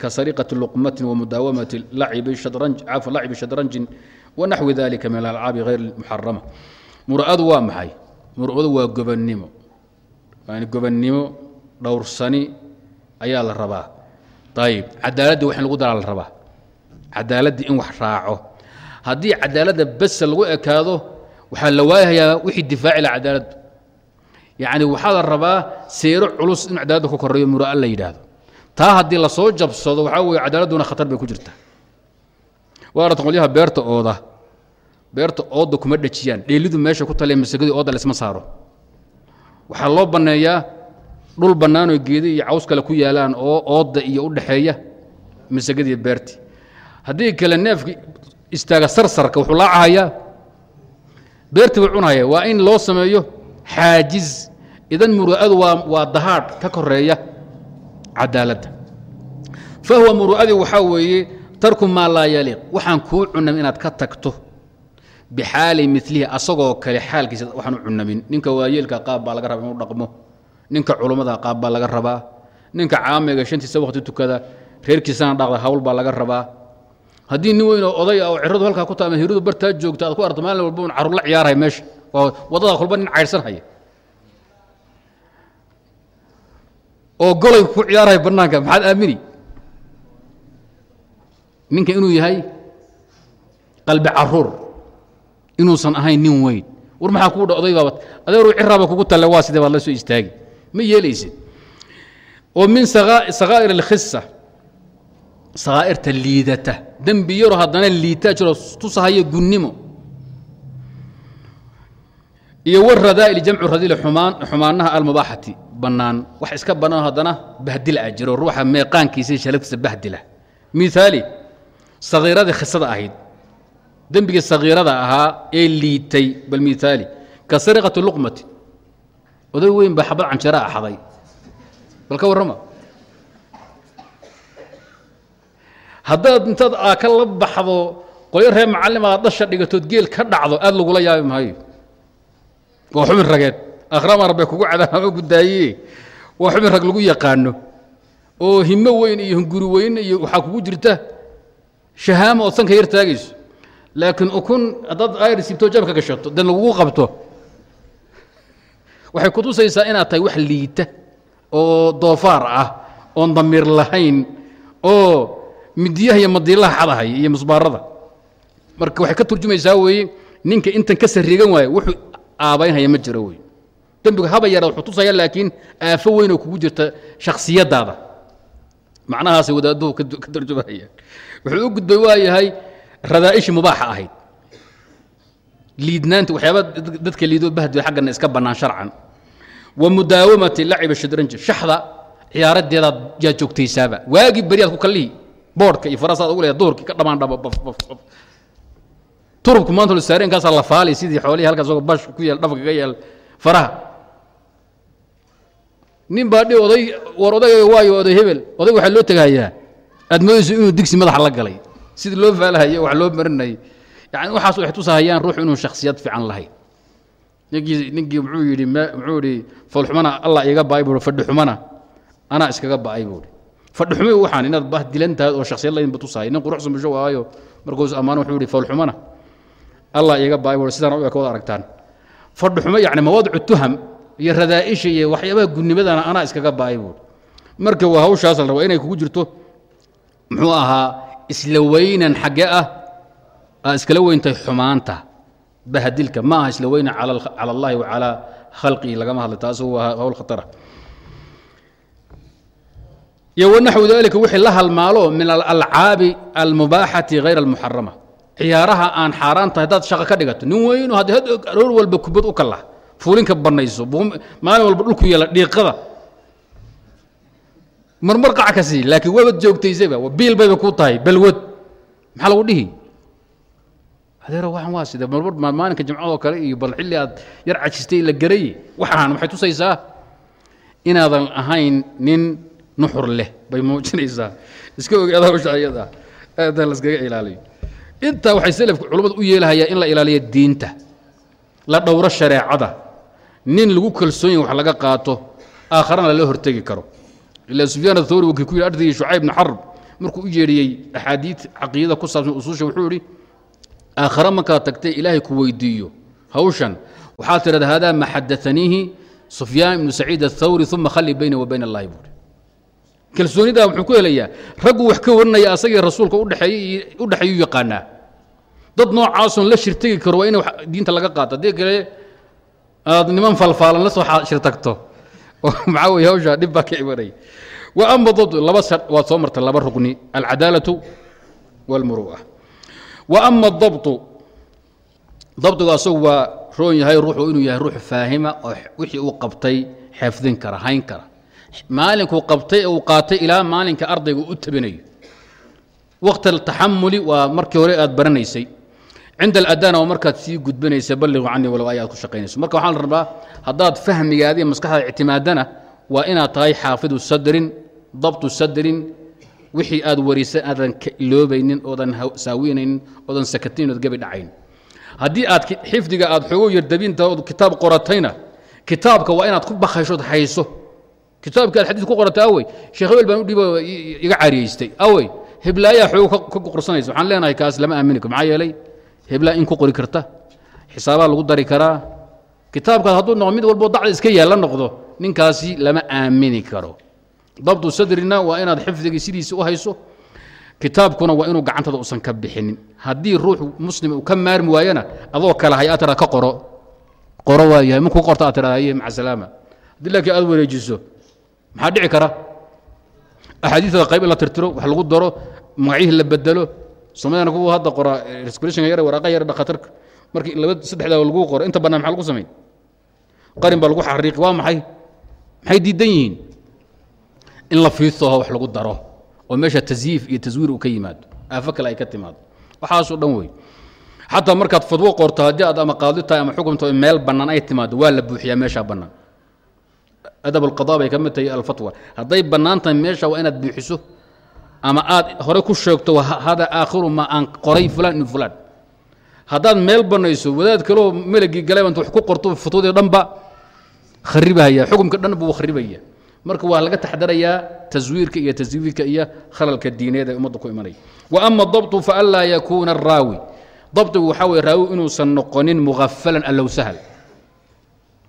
kasariqati luqmati wamudaawamati lacibi shadranjin wanaxwi dalika min alcaabi hayr muxarama muru'adu waa maxay muru'adu waa gobannimo yani gobannimo dhowrsani ayaa la rabaa. Ayib cadaaladii wax in lagu daraa la rabaa. Cadaaladdii in wax raaco. Haddii cadaaladda besa lagu ekaado waxaa la waayahayaa wixii difaaci laha cadaaladdu yacni waxaa la rabaa seero culus in cadaaladda ku koreeyo muru'a la yidhaahdo. Taa haddii la soo jabsado waxaa weeye cadaaladduna khatar bay ku jirtaa waa arata qolyaha beerta ooda. Beerta oodda kuma dhejiyaan. Dheelidu meesha ku talee masagadii oodda laisma saaro. Waxaa loo banneeyaa dhul bannaanoo geedi iyo caws kale ku yaalaan oo oodda iyo u dhexeeya masagadiiyo beerti. Haddii kale neefka istaaga sarsarka wuxuu laacahayaa beertii buu cunahaya waa in loo sameeyo xaajiz. Idan muru'adu waa waa dahaadh ka koreeya cadaaladda fa huwa muru'adii waxaa weeye tarku maa laa yaliiq. Waxaan kuu cunam inaad ka tagto. Bixaali milihi asagoo kale xaalkiisa waxaan u cunamin. Ninka waayeelka qaab baa laga raba inuu dhaqmo ninka culummada qaab baa laga rabaa ninka caamiga shantiisa waqti tukada reerkiisana dhaqda hawl baa laga rabaa. Haddii nin weyn oo oday ah oo ciradu halkaa ku taama hiradu bartaa joogta aad ku arto maalin walba un carruur la ciyaaraya meesha oo waddada kolba nin caydhsan haya oo golay ku ciyaaraya bannaanka maxaad aamini? Ninka inuu yahay qalbi carruur inuusan ahayn nin weyn. War maxaa kuu dha oday baaba adeeru ciraaba kugu talle waa sidee baad la soo istaagi ma yeelaysid oo min sakaa'ir alkhisa sakaa'irta liidata dembi yaro haddana liitaa jiro tusahaya gunnimo iyo waradaa'il jamcu radiil xumaan xumaanaha almubaaxati bannaan wax iska bannaan haddana bahdil ah jiro ruuxa meeqaankiisa iyo shalagtiisa bahdila miaali sagiiradii khisada ahayd dembigii sagiirada ahaa ee liitay bal miaali ka sariqati luqmati oday weyn baa xabad canjera axaday. Bal ka warrama. Haddaad intaad aaka la baxdo qolyo reer macallim aad dhasha dhigatood geel ka dhacdo aad lagula yaabi maayo. Waa xubin rageed akhramar bay kugu cadaama gudaaye waa xubin rag lagu yaqaano. Oo himo weyn iyo hunguri weyn iyo waxaa kugu jirta shahaama ood sanka yar taagayso. Laakiin ukun haddaad ayr sibtoo jabka gashato dan lagugu qabto waxay kutusaysaa inaad tahay wax liita oo doofaar ah oon damiir lahayn oo midiyaha iyo madiilaha cadahaya iyo musbaarada. Marka waxay ka turjumaysaa weeye ninka intan ka sariigan waayo wuxuu aabaynhaya ma jiro wey dembigu haba yara wuxuu tusaya laakiin aafo weyn oo kugu jirta shakhsiyadaada macnahaasay wadaaduhu ka tarjumayaan wuxuu u gudbay waa yahay radaa'ishi mubaaxa ahayd. Liidnaanta waxyaaba dadka liidoo bahdi xaggana iska bannaan sharcan wa mudaawamati laciba shadranji shaxda ciyaaradeedaad yaad joogtaysaaba. Waagii beriyaad ku kallihi boodhka iyo farasaad ugu leedahay duhurkii ka dhamaan dhaba baf baf baf. Turubku maanta la saareen kaasaa la faalay sidii xoolihii halkaas oo bash ku yaal dhafka ka yaal faraha. Nin baa dhi oday war odayga waayo oday hebel odayga waxaa loo tegahayaa aad moodayso inuu digsi madaxa la galay. Sidii loo faalahayo wax loo marinayay yani waxaas waxay tusahayaan ruux inuu shakhsiyad fiican lahayn ninkii ninkii muxuu yidhi muxuu yidhi foolxumana allah iiga ba'ay buui fadhi xumana anaa iskaga ba'ay buuhi fadhi xumi waxaan inaad bah dilan oo shakhsiyad lahayn bu tusahaya nin quruxsan bisho waayo markuus ammaano wuxuu yidhi foolxumana allah iiga ba'ay buui sidaan u eka wada aragtaan. Fadhi xumo yacni mawaadicu tuham iyo radaa'isha iyo waxyaabaha gudnimadana anaa iskaga ba'ay buuhi marka waa hawshaas la rabaa inay kugu jirto muxuu ahaa isla weynan xagge ah aa iskala weyntahay xumaanta bahadilka. Ma aha isla weyna cala allahi wa calaa khalqihi lagama hadlay taas waa hawl khatara. Iyo wanaxwu dalika wixii la halmaalo min alalcaabi almubaaxati hayr almuxarama. Ciyaaraha aan xaaraan tahay haddaad shaqo ka dhigato nin weynu had aroor walba kubad u kalah fuulinka bannayso maalin walba dhulku yeela dhiiqada. Marmar qac ka sii laakiin waabad joogtaysaba biil bayba ku tahay balwad maxaa lagu dhihi adeero waxan waa sida marmar maalinka jimcadoo kale iyo bal xilli aad yar cajistay la garay waxaan waxay tusaysaa inaadan ahayn nin nuxur leh bay muujinaysaa. Iska ogaada hawsha ayada aadaa laskaga ilaaliyo intaa waxay selafku culummadu u yeelahayaa in la ilaaliyo diinta la dhowro shareecada nin lagu kalsoon yahy wax laga qaato aakharana lala hortegi karo. Ilaa sufyaan athawri wakii ku yidhi ardagii shucayb bni xarb markuu u yeedhiyey axaadiid caqiidada ku saabsan usuusha wuxuu yidhi aakhare markaad tagtay ilaahay ku weydiiyo. Hawshan waxaad tidhahda haadaa ma xadaaniihi sufyaan ibnu saciid athawri uma khali bayna wa bayna allahi buuri. Kalsoonidaa wuxuu ku helayaa ragguu wax ka warinaya asagii rasuulka u dhexeeyu yaqaanaa. Dad noocaasoon la shirtegi karo waa in diinta laga qaato. Haddii kale aad niman falfaalan la soo shirtagto maxaa weye hawshaa dhib baa ka imanaya wa ama dabd laba waad soo martay laba rugni alcadaalatu wاlmuru'a ama dabtu dabdigu asagu waa roon yahay ruuxu inuu yahay ruux faahima oo wixii uu qabtay xeefdin kara hayn kara. Maalinkuu qabtay ee uu qaatay ilaa maalinka ardayga u tabinayo. Waqti ataxamuli waa markii hore aad baranaysay. Cinda aladana waa markaad sii gudbanaysa balligu canii walow ay aad ku shaqaynayso. Marka waxaa la rabaa haddaad wixii aad warisay aadan iloobaynin oodan saawinaynin oodan sakatinin ood gebi dhacayn. Haddii aad xifdiga aad xoogo yardabinta ood kitaab qoratayna kitaabka waa inaad ku bakhayshood hayso. Kitaabkii aad xadiis ku qoratay awey sheekh hebel baan u iga cariyaystay awey heblaayaa xoogo ka qorsanaysa waxaan leenahay kaas lama aamini karo maxaa yeelay heblaa in ku qori karta xisaabaa lagu dari karaa. Kitaabkaas hadduu noqo mid walboo dacda iska yaalla noqdo ninkaasi lama aamini karo dabtu sadrina waa inaad xifdigii sidiisa u hayso. Kitaabkuna waa inuu gacantada usan ka bixinin. Haddii ruux muslim uu ka maarmi waayana adoo kale hay atira ka qoro. Qoro waayahay markuu qorto aad tirada haye maca salaama. Haddii laakiin aad wareejiso maxaa dhici kara? Axaadiistada qayb in la tirtiro wax lagu daro magacyihii la bedelo soomaaliyana kuwa hadda qora resculationka yare waraaqa yare dhakhatarka. Markii laba saddexdaa lagu qoro inta bannaan maxaa lagu samayn qarin baa lagu xariiqi waa maxay? Maxay diidan yihiin in la fiisoho wax lagu daro oo meesha tasyiif iyo taswiir uu ka yimaado aafo kale ay ka timaado. Waxaasoo dhan wey xataa markaad fadwo qorto haddii aad ama qaadi tahay ama xukumto meel bannaan ay timaado waa la buuxiyaa meeshaa bannaan. Adab bay ka mid tahay alfatwa. Hadday bannaan meesha waa inaad buuxiso ama aad hore ku sheegto hada aakhiru ma aan qoray fulan ibn fulan haddaad meel bannayso wadaad kaleo melegii galayba wax ku qorto fatwadii dhanba kharibahaya xukumka dhan buu kharibaya marka waa laga taxdarayaa taswiirka iyo taswiirka iyo khalalka diineed ee ummadda ku imanaya wa ama dabtu faanlaa yakuuna araawi dabtigu waxaa weye raawi inuusan noqonin mugafalan allow sahal.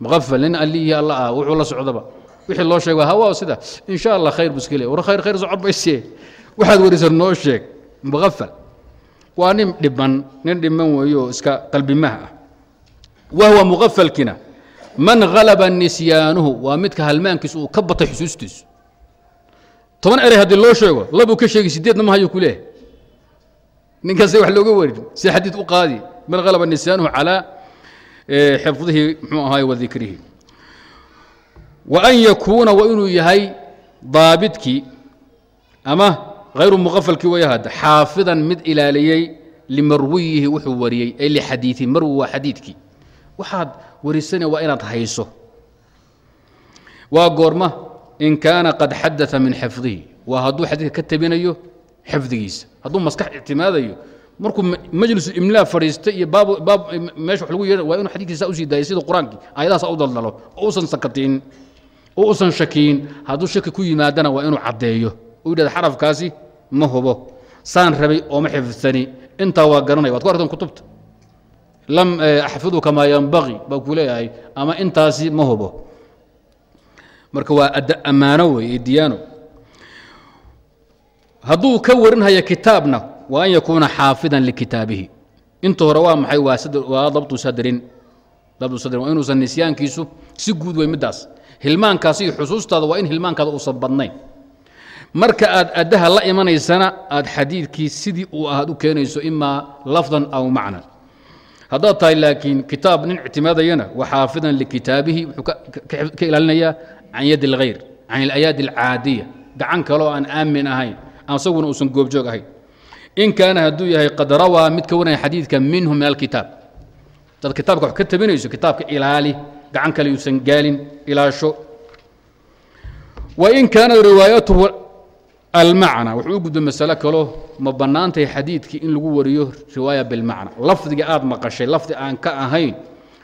Muafal nin allihii alla ah wuxuu la socdaba wixii loo sheeg hawa sida in allah khayr bu iska le war khayr khayr socod bayse waxaad warisa noo sheeg muafal waa nin dhiban nin dhiman weeyo iska qalbimaha ah. Wahwa muqafalkina man halaba nisyaanuhu waa midka halmaankiisa uu ka batay xusuustiisu. Toban erey haddii loo sheego labuu ka sheegi sideedna ma hayo kuleeh ninkaase wax looga warin si xadiid u qaadi. Man halaba nisyaanuhu calaa xifdihi mxuu ahaay wa wa an yakuuna waa inuu yahay daabidkii ama hayru muqafalkii way hadda xaafidan mid ilaaliyey limarwiyihi wuxuu wariyey ay lixadiiii marwi waa xadiidkii waxaad warisana waa inaad hayso. Waa goorma in kaana qad xadaa min xifdihi waa hadduu xadiidka ka tabinayo xifdigiisa. Hadduu maskax ictimaadayo markuu majlisu imlaa fadhiista iyo baab meesha wax lagu yeedha waa inuu xadiidkiisa u sii daayay sida qur'aankii aayadahaas u daldalo oo usan sakatiin oo usan shakiyin hadduu shaki ku yimaadana waa inuu caddeeyo. U yidhahda xarafkaasi ma hubo. Saan rabay ooma xifdsani intaa waa garanaya. Waad ku aragtan kutubta lam axfidu kamaa yanbaqii baa ku leeyahay ama intaasi ma hubo marka waa ammaano wey iyo diyaano. Hadduu ka warinhaya kitaabna waa an yakuuna xaafidan likitaabihi. Inta hore waa maxay? Waa dabtu sadrin. Dabtu sadrin waa inuusan nisyaankiisu si guud wey middaas. Hilmaankaasi iyo xusuustaada waa in hilmaankaada uusan badnayn. Marka aad addaha la imanaysana aad xadiidkii sidii uu ahaad u keenayso imaa lafdan aw macnan haddaad tahay laakiin kitaab nin ictimaadayana wa xaafidan likitaabihi wuxuu ka ilaalinayaa can yadi اlghayr can ilayaadi alcaadiya. Gacan kaloo aan aamin ahayn asaguna uusan goobjoog ahayn. In kaana hadduu yahay qad rawaa mid ka waranaya xadiidka minhu min alkitaab. Dad kitaabka wax ka tabinayso kitaabka ilaali gacan kale yuusan gaalin ilaasho. Wain kaanat riwaayatuhu almacna. Wuxuu u gudba masalo kaloo ma bannaantahay xadiidkii in lagu wariyo riwaaya bilmacna. Lafdiga aad maqashay lafdi aan ka ahayn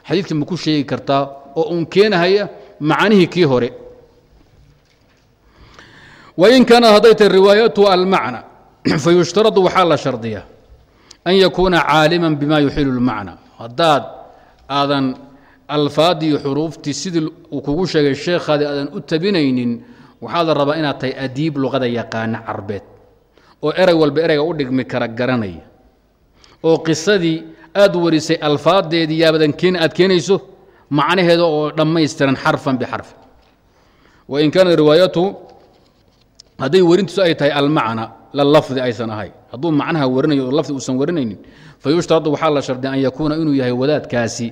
xadiidkii ma ku sheegi kartaa oo uun keenahaya macnihii kii hore. Wain kaanat hadday tahay riwaayatuhu almacna fayushtaradu waxaa la shardiya an yakuuna caaliman bima yuxilu lmacna haddaad aadan alfaadii xuruuftii sidii uu kugu sheegay sheekhaadii aadan u tabinaynin waxaa la rabaa inaad tahay adiib luqada yaqaana carbeed oo erey walba ereyga u dhigmi kara garanaya oo qisadii aad warisay alfaadeedii yaabadan keen aad keenayso macnaheeda oo dhammaystiran xarfan bixarfin wain kaanat riwaayatuhu hadday werintiisu ay tahay almacna la lafdi aysan ahay. Hadduu macnaha warinayo oo lafdi uusan warinaynin fayushtaradu waxaa la shardiya an yakuuna inuu yahay wadaadkaasi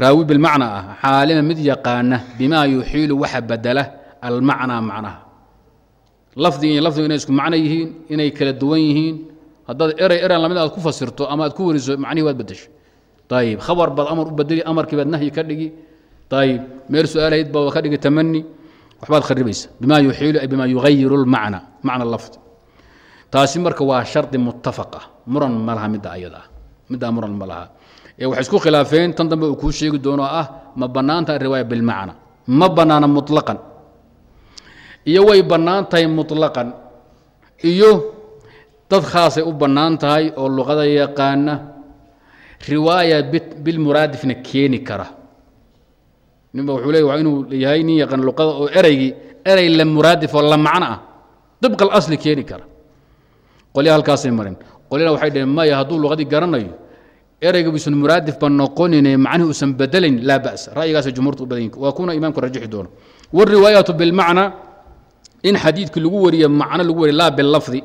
raawi bilmacna ah xaalima mid yaqaana bimaa yuxiilu waxa badela almacnaa macnaha. Lafdiga iyo lafdiga inay isku macno yihiin inay kala duwan yihiin. Haddaad erey eran la mid aad ku fasirto ama aad ku wariso macnihii waad bedeshay ayib khabar baad amar u bedeli amarkii baad nahyi ka dhigi. Ayib meel su'aalahayd baa ka dhigi tamani waxbaad kharibaysa bima yuxiilu ay bima yugayiru lmacna macna lafdi. Taasi marka waa shardi muttafaq ah muran ma laha midda ayada. Ah middaa muran ma laha. Ee waxay isku khilaafeen tan dambe uu kuu sheegi doono ah ma bannaanta riwaaya bilmacna. Ma bannaana muطlaqan iyo way bannaan tahay muطlaqan iyo dad khaasay u bannaan tahay oo luqada yaqaana riwaaya bilmuraadifna keeni kara. Ninba wuxuu leey waa inuu yahay nin yaqaan luqada oo ereygii erey la muraadif oo la macno ah dibqa alasli keeni kara. Qolyaha halkaasay marin. Qolyana waxay dhaheen maya hadduu luqadii garanayo ereyga buusan muraadifba noqonine macnihi uusan bedelayn laa ba'sa. Ra'yigaasay jumhuurtu u badan yihiin waa kuna imaamku rajixi doono. Wاriwaayaatu bilmacna in xadiidkii lagu wariye macno lagu wariye laa bilafdi.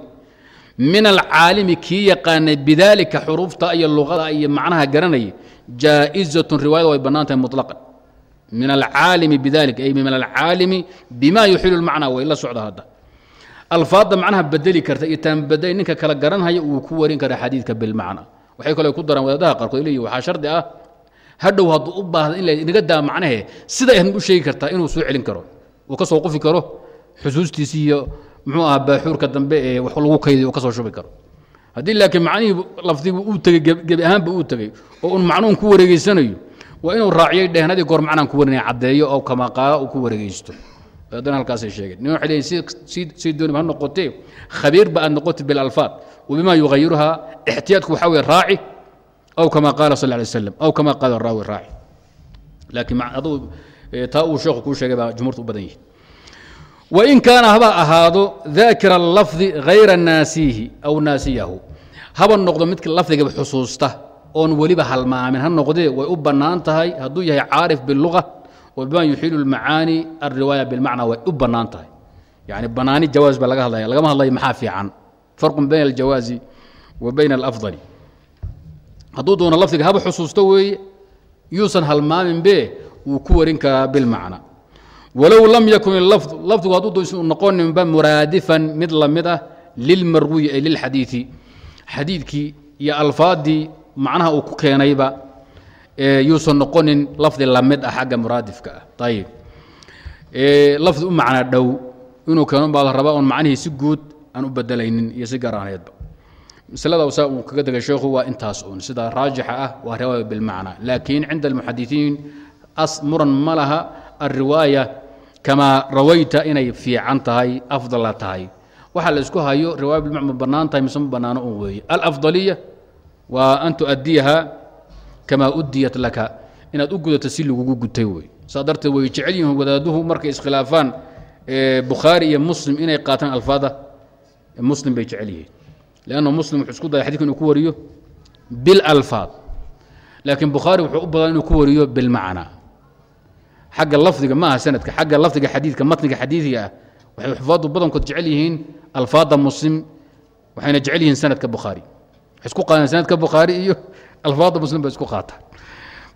Min alcaalimi kii yaqaanay bidaalika xuruufta iyo luqada iyo macnaha garanayay jaa'izatun riwaayada way bannaan tahay muطlaqan min alcaalimi bidalika ay min alcaalimi bima yuxilu lmacna way la socda hadda. Alfaadda macnaha bedeli karta iyo taan bedeli ninka kala garanhaya uu ku warin kara xadiidka bilmacna waxay kale ku daraan wadaadaha qaarkood leeyihiin waxaa shardi ah hadhow hadduu u baahda in inaga daa macnahee sida ahan u sheegi kartaa inuu soo celin karo uu ka soo qufi karo xusuustiisii iyo muxuu ahaa baaxuurka dambe ee wax lagu kayday uu ka soo shubi karo. Haddii laakiin macnihii lafdigu uu tegey gebi ahaanba uu tegey oo un macnuun ku wareegeysanayo waa inuu raaciyay dhehnadii goor macnaan ku warinaya caddeeyo oo kama qaala uu ku wareegeysto. Haddana halkaasay sheegeen. Nin waxay leeyihiin si si doonib ha noqotee khabiir ba aad noqotid bilalfaad wabima yugayiruhaa ixtiyaadku waxaa weye raaci aw kama qaala sal alay slam aw kama qaala raawi raaci. Laakiin aduu taa uu sheekhu kuu sheegay baa jumhuurta u badan yihiin wain kaana haba ahaado daakira lafdi hayra naasiihi aw naasiyahu. Haba noqdo midka lafdigaba xusuusta oon weliba halmaamin ha noqdee way u bannaan tahay hadduu yahay caarif biluga wa bima yuxiilu lmacaani alriwaaya bilmacna way u bannaan tahay. Yani bannaani jawaas baa laga hadlaya lagama hadlayo maxaa fiican. Farqun bayna aljawaazi wa bayna alafdali. Hadduu doono lafdiga haba xusuusto weeye yuusan halmaamin be wuu ku warin karaa bilmacna walow lam yakun lafd lafdigu hadduu doosu noqoninba muraadifan mid la mid ah lilmarwiyi ay lilxadiidi xadiidkii iyo alfaadii macnaha uu ku keenayba yuusan noqonin lafdi la mid ah xagga muraadifka ah. Ayib lafdi u macna dhow inuu keeno baa la rabaa oon macnihii si guud aan u bedelaynin iyo si garaaneedba maslada saa uu kaga degay sheekhu waa intaas uun sida raajixa ah waa riwaaya bilmacna laakiin cinda almuxadisiin muran ma laha alriwaaya kamaa rawayta inay fiican tahay afdala tahay. Waxa la isku hayo riwaaya bilmacna ma bannaan tahay mise ma bannaano un weeye. Alafdaliya waa an tu'adiyaha kamaa udiyat laka inaad u gudato si lagugu gutay wey saa darteed way jecel yihiin wadaaduhu markay iskhilaafaan bukhaari iyo muslim inay qaataan alfaada muslim bay jecel yihiin. Lanno muslim wuxuu isku daya xadidka inuu ku wariyo bilalfaad laakiin bukhaari wuxuu u badan inuu ku wariyo bilmacnaa xagga lafdiga ma aha sanadka xagga lafdiga xadiidka matniga xadiidiga ah waxay xufaaddu badankood jecel yihiin alfaada muslim waxayna jecel yihiin sanadka bukhaari isku qaadaan sanadka bukhaari iyo alfaada muslim bay isku qaataan.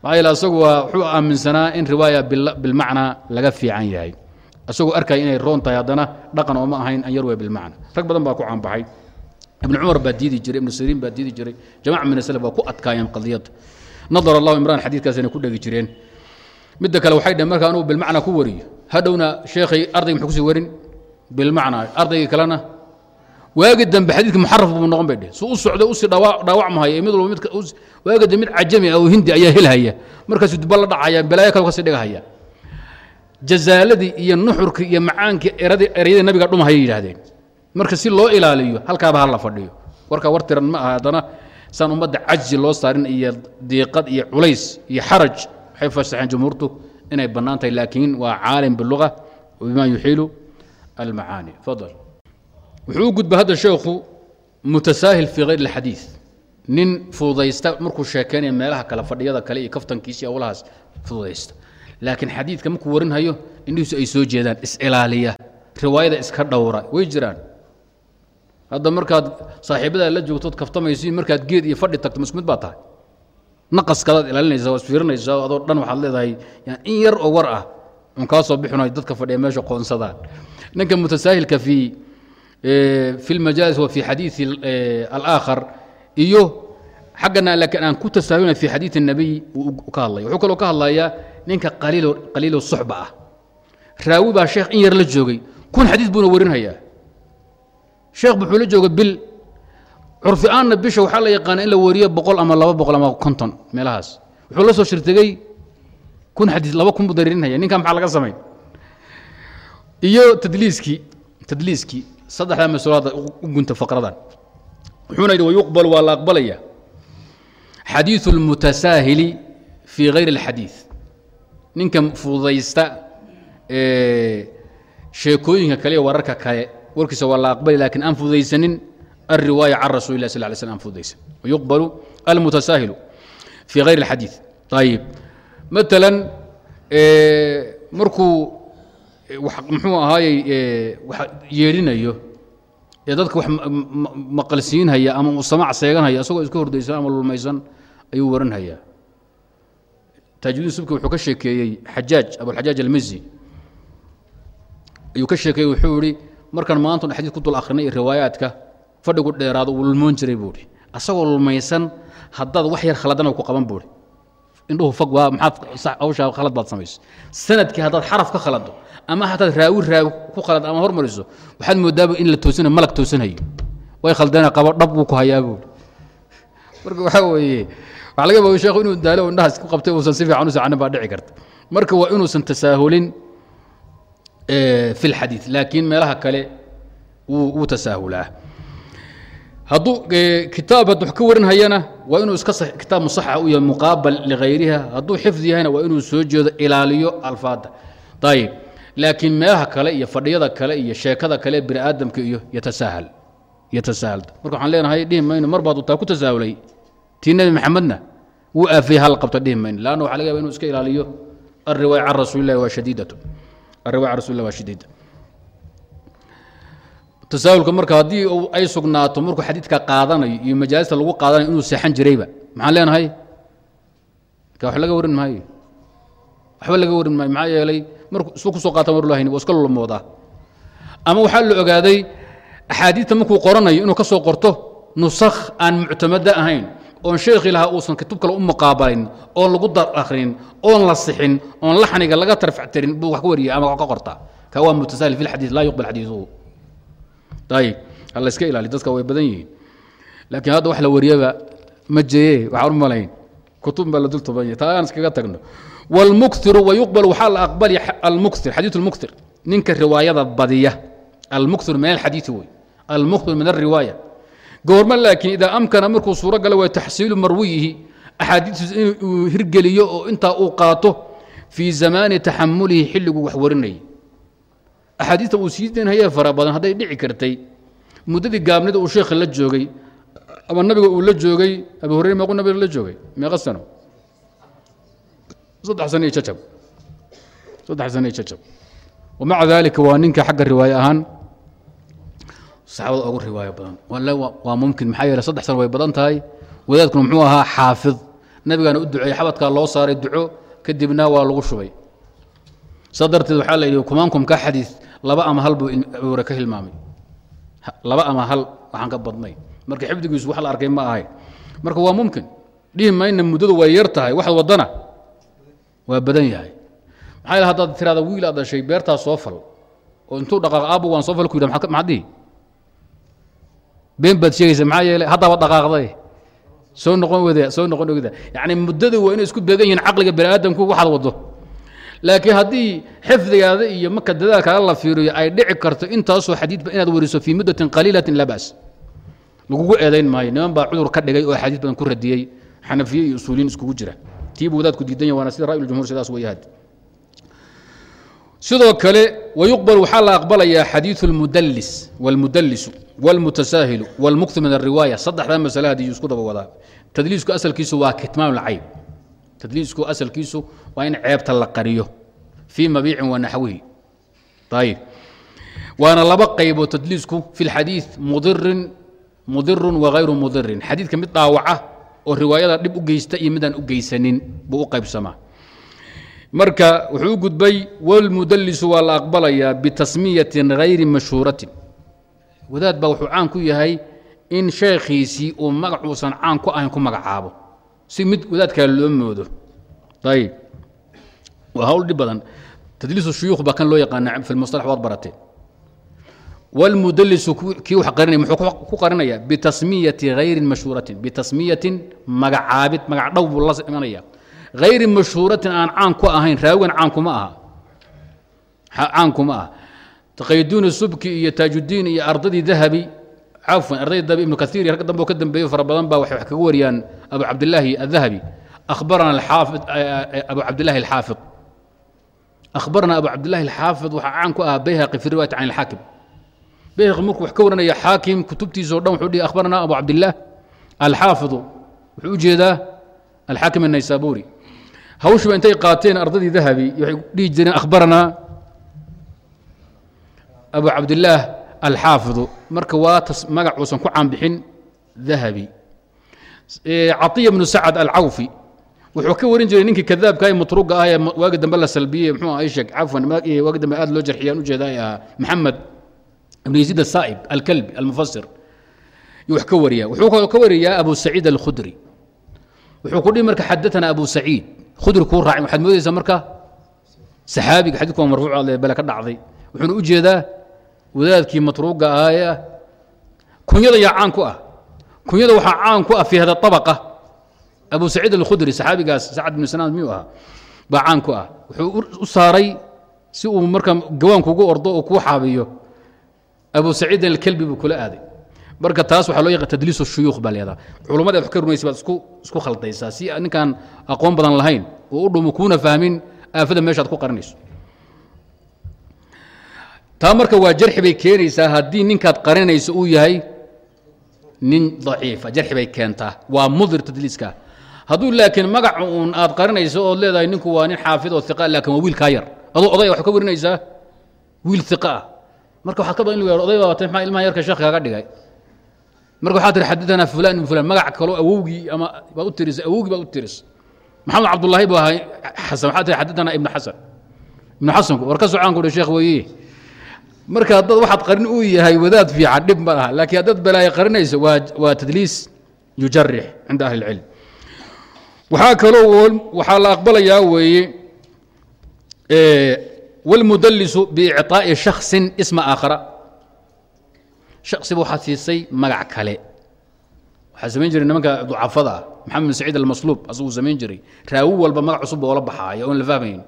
Maxaa yeele asagu waa wuxuu aaminsanaa in riwaaya bilmacnaa laga fiican yahay. Isagoo arkaya inay roon tahay haddana dhaqan ooma ahayn an yarwaya bilmacna rag badan baa ku caanbaxay. Ibn cumar baa diidi jiray ibnu siriin baa diidi jiray jamac min aslaf waa ku adkaayeen qadiyadda nadar allahu imraan xadiidkaas inay ku dhegi jireen midda kale waxay dhaheen marka anugu bilmacna ku wariyo hadhowna sheekhay ardayga muxuu ku sii warin? Bilmacna ardaygii kalena. Waagi dambe xadiidka muxaraf buu noqon bay dheh suu u socday u sii dhaawacmahaya mid walba waagi dambe mid cajami ah oo hindi ayaa helhaya markaasuu dubba la dhacaya balaayo kale ka sii dhigahaya jazaaladii iyo nuxurkii iyo macaankii erayadii nabiga dhumahayay yidhaahdeen. Marka si loo ilaaliyo halkaaba ha la fadhiyo. Warkaa war tiran ma aha haddana saan ummadda cajzi loo saarin iyo diiqad iyo culays iyo xaraj waxay fasaxeen jumhuurtu inay bannaan tahay laakiin waa caalim biluga bima yuxiilu almacaani. Fadal wuxuu u gudba hadda sheekhu mutasaahil fii hayr alxadiid nin fududaysta markuu sheekeynaya meelaha kale fadhiyada kale iyo kaftankiisi awlahaas fududaysta laakiin xadiidka markuu warinhayo indhihiisu ay soo jeedaan is-ilaaliya riwaayada iska dhowra way jiraan. Hadda markaad saaxiibadaa la joogtood kaftamaysiin markaad geed iyo fadhi tagto masku mid baa tahay naqaskadaad ilaalinaysa waad fiirinaysaa adoo dhan waxaad leedahay in yar oo war ah un kaa soo bixinayo dadka fadhiya meesha qoonsadaan. Ninka mutasaahilka fii fi lmajaalis wa fi xadiidi alaakhar iyo xaggana laakiin aan ku tasaahulna fi xadiidi الnabiy ka hadlaya. Wuxuu kaloo ka hadlayaa ninka qaliilo suxba ah. Raawi baa sheekh in yar la joogay. Kun xadiid buuna warinhayaa sheekh wuxuu la jooga bil curfi aanna bisha waxaa la yaqaana in la wariyo boqol ama laba boqol ama konton meelahaas wuxuu la soo shirtegey kun xadiid laba kun buu dareerinhaya ninkan maxaa laga samayn iyo tadliiskii tadliiskii saddexdaa mas-uulaada u gunta faqradan wuxuuna yidhi wayuqbal waa la aqbalaya xadiiثu اlmutasaahili fii hayr اlxadiiث ninka fududaysta sheekooyinka kale iyo wararka kale warkiisa waa la aqbali lakin aan fududaysanin alriwaaya can rasuli lah sal lay sl an fududaysan wayuqbalu almutasaahilu fii hayr اlxadiiث ayib maalan markuu muxuu ahaayey yeedhinayo ee dadka wax maqalsiinhaya ama uu samac seeganhaya isagoo iska hordaysan ama lulmaysan ayuu waranhayaa taajidiin subki wuxuu ka sheekeeyey xajaaj abulxajaaj almizi ayuu ka sheekeeyey wuxuu ihi markaan maanta xadiid ku dul akhrinay riwaayaadka fadhigu dheeraado uu lulmoon jiray buu ihi asagoo lulmaysan haddaad wax yar khaladana ku qaban buu ihi indhuhu fag waa maxaad hawshaa khalad baad samayso. Sanadkii haddaad xaraf ka khalado ama hataad raawi raawi ku khalad ama hormariso waxaad moodaaba in la toosina malag toosanhayo way khaldeen qabo dhab buu ku hayaa buuri marka waxaa weeye waxaa laga yaaba sheekhu inuu daalo indhahaas ku qabtay uusan si fiican u soconin baa dhici karta. Marka waa inuusan tasaahulin fi lxadiid laakiin meelaha kale wuu tasaahulaa hadduu kitaab hadduu ka warinhayana waa inuu iska kitaab musaxa u yahay muqaabal ligayriha hadduu xifdi yahayna waa inuu soo jeedo ilaaliyo alfaada ayib laakiin meelaha kale iyo fadhiyada kale iyo sheekada kale bini aadamka iyo yatasaahal yatasaahal marka waxaan leenahay dhihi mayno mar baad taa ku tasaahulay tii nebi maxamedna wuu aafiyey hal qabta dhihi mayno. Laanna waxa laga yaba inuu iska ilaaliyo alriwaaya can rasuulillahi waa shadiidatu. Alriwaaya can rasulillahi waa shadiida tasaahulka marka haddii ay sugnaato markuu xadiidka qaadanayo iyo majaalista lagu qaadanayo inuu seexan jirayba maxaan leenahay? Ka wax laga warin maayo. Waxba laga warin maayo maxaa yeelay markuu isba ku soo qaata mar lahayn waa iska lulmoodaa ama waxaa la ogaaday axaadiidta markuu qoranayo inuu ka soo qorto nusakh aan muctamado ahayn oon sheekhi lahaa uusan kutub kale u muqaabalayn oon lagu dar akhrin oon la sixin oon laxniga laga tarfactirin buu wax ka wariyay ama ka qortaa ka waa mutasahil fi lxadiid laa yuqbal xadiiduhu ayib ha la iska ilaali dadka way badan yihiin laakiin hadda wax la wariyaba ma jeye waxaan u malayn kutub baa la dul toban yahay taa aan iskaga tagno wاlmukhiru wayuqbal waxaa la aqbali almukhir xadiiث اlmukhir ninka riwaayada badiya almukhir min alxadiiثi wey almukhir min alriwaaya goorma laakiin idaa amkana markuu suuro gala waa taxsiilu marwiyihi axaadiistiisa inuu hirgeliyo oo intaa uu qaato fii zamaani taxamulihi xilliguu wax warinayay axaadiista uu sii daynhayee fara badan hadday dhici kartay. Muddadii gaabnida uu sheekha la joogay ama nabiga uu la joogay abu horeyre meequu nabiga la joogay? Meeqa sano? Saddex sano iyo jajab saddex sano iyo jajab wamaca daalika waa ninka xagga riwaaye ahaan saxaabada ugu riwaayo badan. Waa mumkin maxaa yeele saddex sano way badan tahay. Wadaadkuna muxuu ahaa xaafid. Nabigaana u duceeyey xabadkaa loo saaray duco kadibna waa lagu shubay saa darteed waxaa la yidhi kumaankum ka xadiis laba ama hal buu abuure ka hilmaamay. Laba ama hal waxaan ka badnay. Marka xifdigiisu wax la arkay ma ahay. Marka waa mumkin. Dhihi mayna muddadu way yar tahay waxaad waddana waa badan yahay. Maxaa yeel haddaad tirahda wiil aad dhashay beertaa soo fal. Oo intuu dhaqaaq aabbo waan soo fal ku yidha maxaad dhihi? Been baad sheegaysa maxaa yeele haddaaba dhaqaaqday. Soo noqon wada soo noqon ogda yacni muddada waa inay isku beegan yihiin caqliga bani aadamku waxaad waddo laakiin haddii xifdigaada iyo marka dadaalkaala la fiiriyo ay dhici karto intaasoo xadiidba inaad wariso fii muddatin qaliilatin laa ba's lagugu eedayn maayo niman baa cudur ka dhigay oo axaadiis badan ku radiyey xanafiye iyo usuuliyin iskugu jira tiibu wadaadku diidan yahy waana sida ra'yu jumhur sidaas weeye had sidoo kale wayuqbal waxaa la aqbalayaa xadiiثu اlmudallis wاlmudallisu wاlmutasaahilu wاlmuktir min الriwaaya saddexdaa masale hadii isku daba wadaa tadliisku asalkiisu waa kitmaan اlcayb tadliisku asalkiisu waa in ceebta la qariyo fii mabiicin wa naxwihi. Ayib waana laba qaybood tadliisku fi اlxadiiث mudirin mudirun wagayru mudirin xadiidka mid dhaawaca oo riwaayada dhib u geysta iyo midaan u geysanin buu u qaybsamaa. Marka wuxuu gudbay wlmudalisu waa la aqbalayaa bitasmiyatin hayri mashhuuratin. Wadaad baa wuxuu caan ku yahay in sheekhiisii uu magacuusan caan ku ahayn ku magacaabo si mid wadaadkaa loo moodo. Ayib waa hawl dhib badan. Tadliisu shuyuukh baa kan loo yaqaana fi lmustalax waad barateen wlmudalisu kii wax qarinaya muxuu ku qarinayaa bitasmiyati hayrin mashhuuratin. Bitasmiyatin magacaabid magac dhow buu la imanaya hayri mashhuuratin aan caan ku ahayn raawigan caankuma aha. Caankuma aha. Taqayduuni subki iyo taajudiin iyo ardadii dahabi cafwan dahabi ibnu kaiir ragga dambe ka dambeeyo fara badan baa waxay wax kaga wariyaan abu cabdillaahi adahabi akhbarana alxaafid abu cabdillahi alxaafid akhbarana abu cabdillahi alxaafid waxaa caan ku ahaa bayhaqi fi riwaayati can alxaakim. Bayhaqi markuu wax ka waranaya xaakim kutubtiisa o dhan wuxuu dhihi akhbarana abu cabdillaah alxaafidu wuxuu u jeedaa alxaakim الnaysaburi hawshiba intay qaateen ardadii dahabi waxay dhihi jireen akhbaranaa abu cabdillaah alxaafidu marka waa magac uusan ku caanbixin dahabi. Caiya bnu sacad alcawfi wuxuu ka warin jiray ninkii kadaabka ee matruga ah ee waagi dambe la salbiyey mxuu aha isheg cafwan waagi dambe aad loo jarxiyaan ujeeda ay ahaa maxamed ibn yaziid asaa'ib alkalbi almufasir yuu wax ka wariyaa wuxuu ka wariyaa abu saciid alkhudri. Wuxuu ku dhihi marka xadaana abu saciid. Khudri kuu raacin waxaad moodaysaa marka? Saxaabiga xadidku waa bele ka dhacday. Wuxuuna u wadaadkii matruuga ahaayee ah kunyada yaa caan ku ah. Kunyada waxaa caan ku ah fii hada abaqa abu saciid alkhudri saxaabigaas sacad bnu sanaan miyuu ahaa? Baa caan ku ah. Wuxuu u saaray si uu marka gawaankuugu ordo oo kuu xaabiyo. Abu saciidin alkelbi buu kula aaday. Marka taas waxaa loo yaqaan tadliis shuyuukh baa leedaha culummada ad wax ka runaysa baad isku khaldaysaa. Si ninkaan aqoon badan lahayn oo u dhumo kuuna fahmin aafada meeshaad ku qarinayso taa marka waa jarxi bay keenaysaa haddii ninkaad qarinayso uu yahay nin daciifa jarxi bay keentaa. Waa mudir tadliiska. Hadduu laakiin magac uun aad qarinayso ood leedahay ninku waa nin xaafid oo iqa laakiin waa wiil kaa yar. Adoo odaya wax ka warinaysaa wiil iqa ah. Marka waxaad ka badan in oday baa watay maxaa ilmaha yarka sheekh kaaga dhigay? Marka waxaa tihi xadadanaa fulan ibn fulan magac kaloo awowgii ama baad u tiris awowgii baad u tiris. Maxamed cabdullaahi buu ahaa xasan. Waxaa tihi xadadanaa ibnu xasan. Ibnu xasanku war ka socaan ku dhi sheekh weeye marka haddaad waxaad qarin uu yahay wadaad fiican dhib ma laha laakiin haddaad balaayo qarinayso waa waa tadliis yujarix cinda ahli اlcilm waxaa kaloo waxaa la aqbalayaa weeye wاlmudalisu biicطaaءi shaksi isma aakhara shaksiba waxaad siisay magac kale waxaa samayn jiray nimanka ducafada ah maxamed bin saciid almasluub asaguu samayn jiray raawi walba magac cusub boola baxaaya oon la fahmayn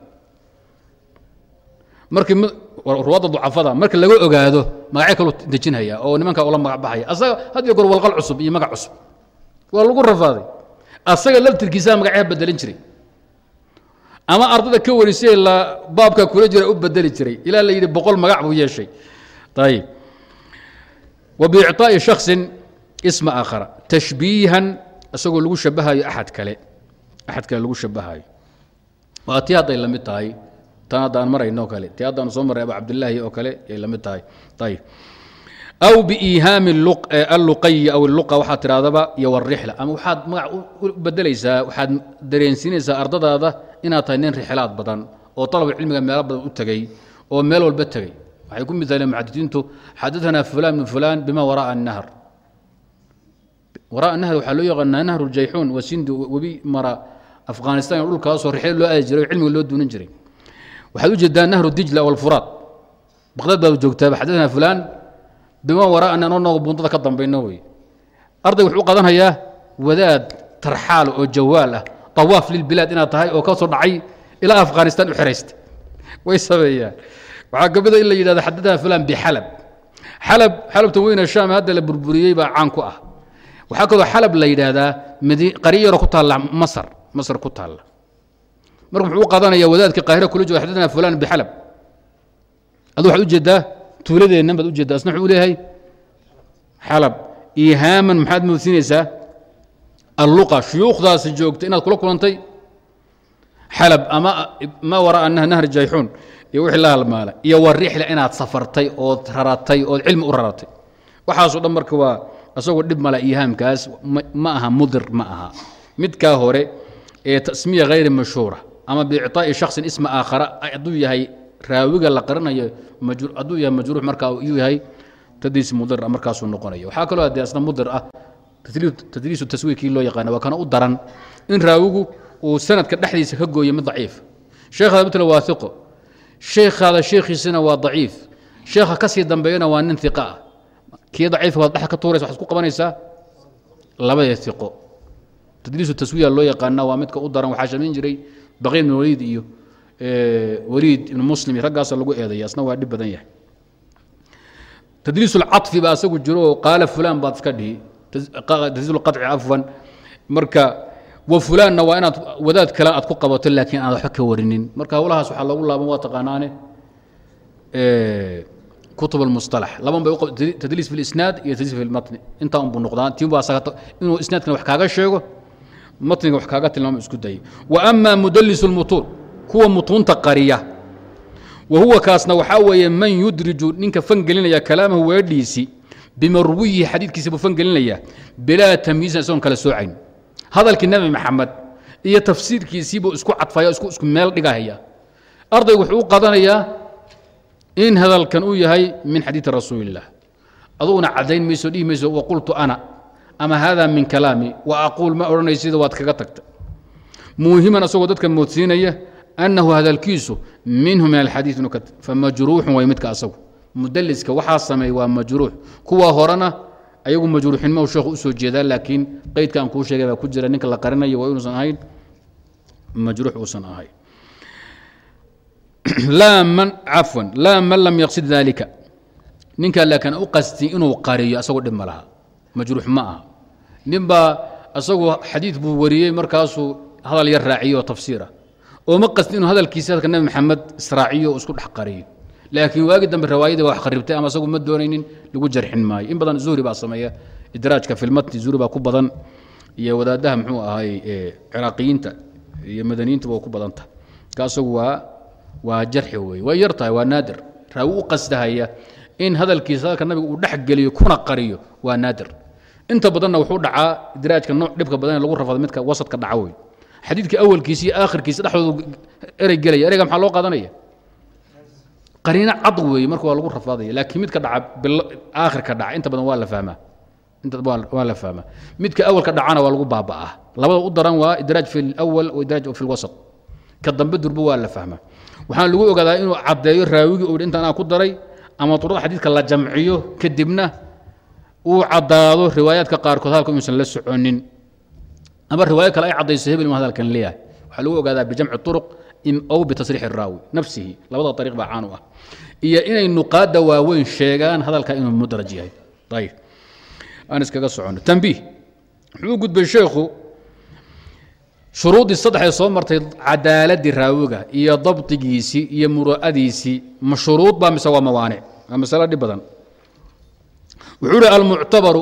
markii ruwaadda ducafada. Marka laga ogaado magacyo kaluu dejinhaya oo nimanka ula magac baxaya asaga had iyo goor walqal cusub iyo magac cusub. Waa lagu rafaaday. Asaga laftirkiisaa magacyaha bedelin jiray. Ama ardada ka warisay la baabka kula jira u bedeli jiray. Ilaa la yidhi boqol magac buu yeeshay. Ayib wa biicطaa'i shaksin isma aakhara. Tashbiihan isagoo lagu shabahayo axad kale. Axad kale lagu shabahayo waa tii hadday la mid tahay tan haddaan marayno o kale tii haddaan soo marray abu cabdillaahi oo kale ay la mid tahay. Ayib aw biiihaami alluqayi aw illuqa waxaad tidhahdaba iyo warixla ama waxaad magac u bedelaysaa waxaad dareensiinaysaa ardadaada inaad tahay nin rixlaad badan oo dalabulcilmiga meelo badan u tegey oo meel walba tegey waxay ku midaaleen muxadisiintu xadaanaa fulaan min fulaan bima wara'a الnahr wara'a nahr waxaa loo yaqaanaa nahru jayxuun waa sindi webi mara afghanistan dhulkaasoo rixle loo aadi jiray oo cilmiga loo duunan jiray waxaad u jeedaa nahru dijla walfuraad baqdad baad joogtaaba xadaanaa fulaan bima waraa'ana noo buntada ka dambayno wey ardayga wuxuu u qadanhayaa wadaad tarxaal oo jawaal ah. Tawaaf lilbilaad inaad tahay oo ka soo dhacay ilaa afghanistan u xiraysta. Way sameeyaan. Waxaa ka mida in la yidhahdo xadadaa fulan bixalab xalab. Xalabta weyne shaam hadda la burburiyey baa caan ku ah. Waxaa kaloo xalab la yidhaahdaa qaryo yaroo ku taalla masar masar ku taalla marka muxuu u qadanaya wadaadka qaahira kula jooga xadadanaa fulan bixalab. Adu waxaad u jeedaa tuuladeennan baad ujeeddaa asna wuxuu leeyahay xalab. Ihaaman maxaad moodsiinaysaa alluqa shuyuukhdaasi joogta inaad kula kulantay xalab ama ma waraa nahri jayxuun iyo wixii la halmaala iyo warixla inaad safartay ood raratay ood cilmi u raratay. Waxaasoo dhan marka waa asagoo dhib mala ihaamkaas ma aha mudir ma aha. Midkaa hore ee tasmiya hayri mashhuura ama biicطaa'i shaksin isma aakhara hadduu yahay raawiga la qarinayo hadduu yahay majruux markaa uu yahay tadliis mudir markaasuu noqonaya waxaa kaloo haddee asna ah tadliisu taswiirkii loo yaqaana waa kana u daran in raawigu uu sanadka dhexdiisa ka gooyo mid daciif. Sheekhaada matala waa iqo sheekhaada sheekhiisana waa daciif. Sheekha ka dambeeyana waa nin iqa ah. Kii daciifka waad dhexa ka tuuraysa waxaad ku qabanaysaa? Labada iqo tadliisu taswiya loo yaqaana waa midka u daran waxaa shamayn jiray baqiy ibn waliid iyo waliid ibn muslim iyo raggaasa lagu eedaya asna waa dhib badan yahay tadliis اlcaطfi baa asagu jiro oo qaala fulan baad iska dhihi tadliis اlqaطci afwan marka wa fulaanna waa inaad wadaad kale aad ku qabato laakiin aad waxba ka warinin marka howlahaas waxaa loogu laaban waa taqaanaane kutub اlmusطalax laban bay tadliis fi اlisnaad iyo tadliis fi اlmatni intaa unbuu noqdaa tiin baa inuu isnaadkana wax kaaga sheego matniga wax kaaga tilmaamo isku dayay wa ama mudlis اlmutuun kuwa mutuunta qariya. Wa huwa kaasna waxaa weeye man yudriju ninka fangelinaya kalaamahu weedhiisii bimarwiyihi xadiidkiisa buu fangelinaya bilaa tamyiizin isagoon kala soocayn hadalkii nebi maxamed iyo tafsiirkiisiibuu isku cadfaya isku meel dhigahaya. Ardaygu wuxuu u qadanayaa in hadalkan uu yahay min xadiidi rasuuli illah aduguna caddayn mayso dhihi mayso waqultu ana ama hada min kalaami wa aquul ma odhanaysida waad kaga tagta. Muhiman asagoo dadka moodsiinaya annahu hadalkiisu minhu min alxadii famajruuxun way midka asagu. Mudaliska waxaa sameey waa majruux. Kuwa horena ayagu majruuxinimo sheekhu u soo jeedaa laakiin qeydka aan kuu sheegay baa ku jira ninka la qarinayo waa inuusan ahayn majruux uusan ahayn cafwan laa man lam yaqsid dalika ninkaa laakiin u qastin inuu qariyo asagoo dhib ma majruux ma aha. Nin baa asagu xadiid buu wariyey markaasuu hadal yar raaciyo oo tafsiira. Oo ma qastin inuu hadalkiisa hadalka nebi maxamed israaciyo isku dhex qariyo. Laakiin waagi dambe riwaayadii baa wax qaribtay ama asagu ma doonaynin lagu jarxin maayo. In badan zuhri baa sameeya idraajka filmatni zuhri baa ku badan iyo wadaadaha muxuu ahay ciraaqiyiinta iyo madaniyiinta waa ku badanta ka asagu waa waa jarxi wey way yar tahay waa naadir. Raawi u qasdahaya in hadalkiisa hadalka nabiga uu dhex geliyo kuna qariyo waa naadir inta badanna wuxuu dhacaa idraajka nooc dhibka badan lagu rafado midka wasadka dhaca wey xadiidka awalkiisa iyo aakhirkiisa dhexdoodu erey gelaya. Ereyga maxaa loo qaadanaya? Qariino cad weeye marka waa lagu rafaadaya. Laakiin midka dhaca aakhirka dhaca inta badan waa la fahmaa. Inta waa la fahmaa. Midka awalka dhacana waa lagu baaba'aa. Labada u daran waa idraaj fi lawal wa idraaj fi lwasat ka dambe durbo waa la fahmaa. Waxaan lagu ogaadaa inuu caddeeyo raawigii uu intaan aan ku daray ama turada xadiidka la jamciyo kadibna uu caddaado riwaayaadka qaarkood halka inuusan la soconin. Ama riwaayo kale ay caddayso hebel ma hadalkan leeyahay. Waxaa lagu ogaadaa bijamci turuq aw bitasriix iraawi nafsihi labada ariiq baa caan ah. Iyo inay nuqaadda waaweyn sheegaan hadalka inuu mudraj yahay. Ayib aan iskaga socono. Tambiih wuxuu gudbay sheekhu shuruuddii saddexdee soo martay cadaaladii raawiga iyo dabdigiisii iyo muru'adiisii ma shuruud baa mise waa mawaanic? Waa masalo dhib badan wuxuu uhi almuctabaru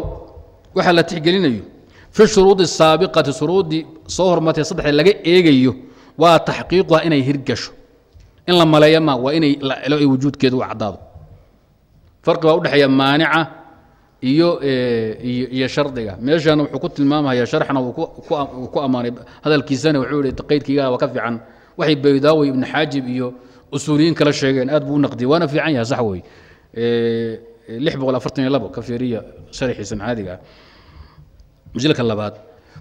waxaa la tixgelinayo fi shuruudi asaabiqati shuruuddii soo hormartay saddexdee laga eegayo waa taxqiiquha inay hirgasho. In la maleeya ma waa inay ay wujuudkeedu caddaado. Farqi baa udhexeeya maanica iyo iyo shardiga. Meeshana wuxuu ku tilmaamaya sharxna uu ku ammaanay hadalkiisana wuxuu yihi qaydkiiga waa ka fiican. Waxay baydaawi ibnu xaajib iyo usuuliyiin kala sheegeen aad buu u naqdiyay waana fiican yahay sax wey labo ka fiiriya sharxiisan caadiga ah masilka labaad.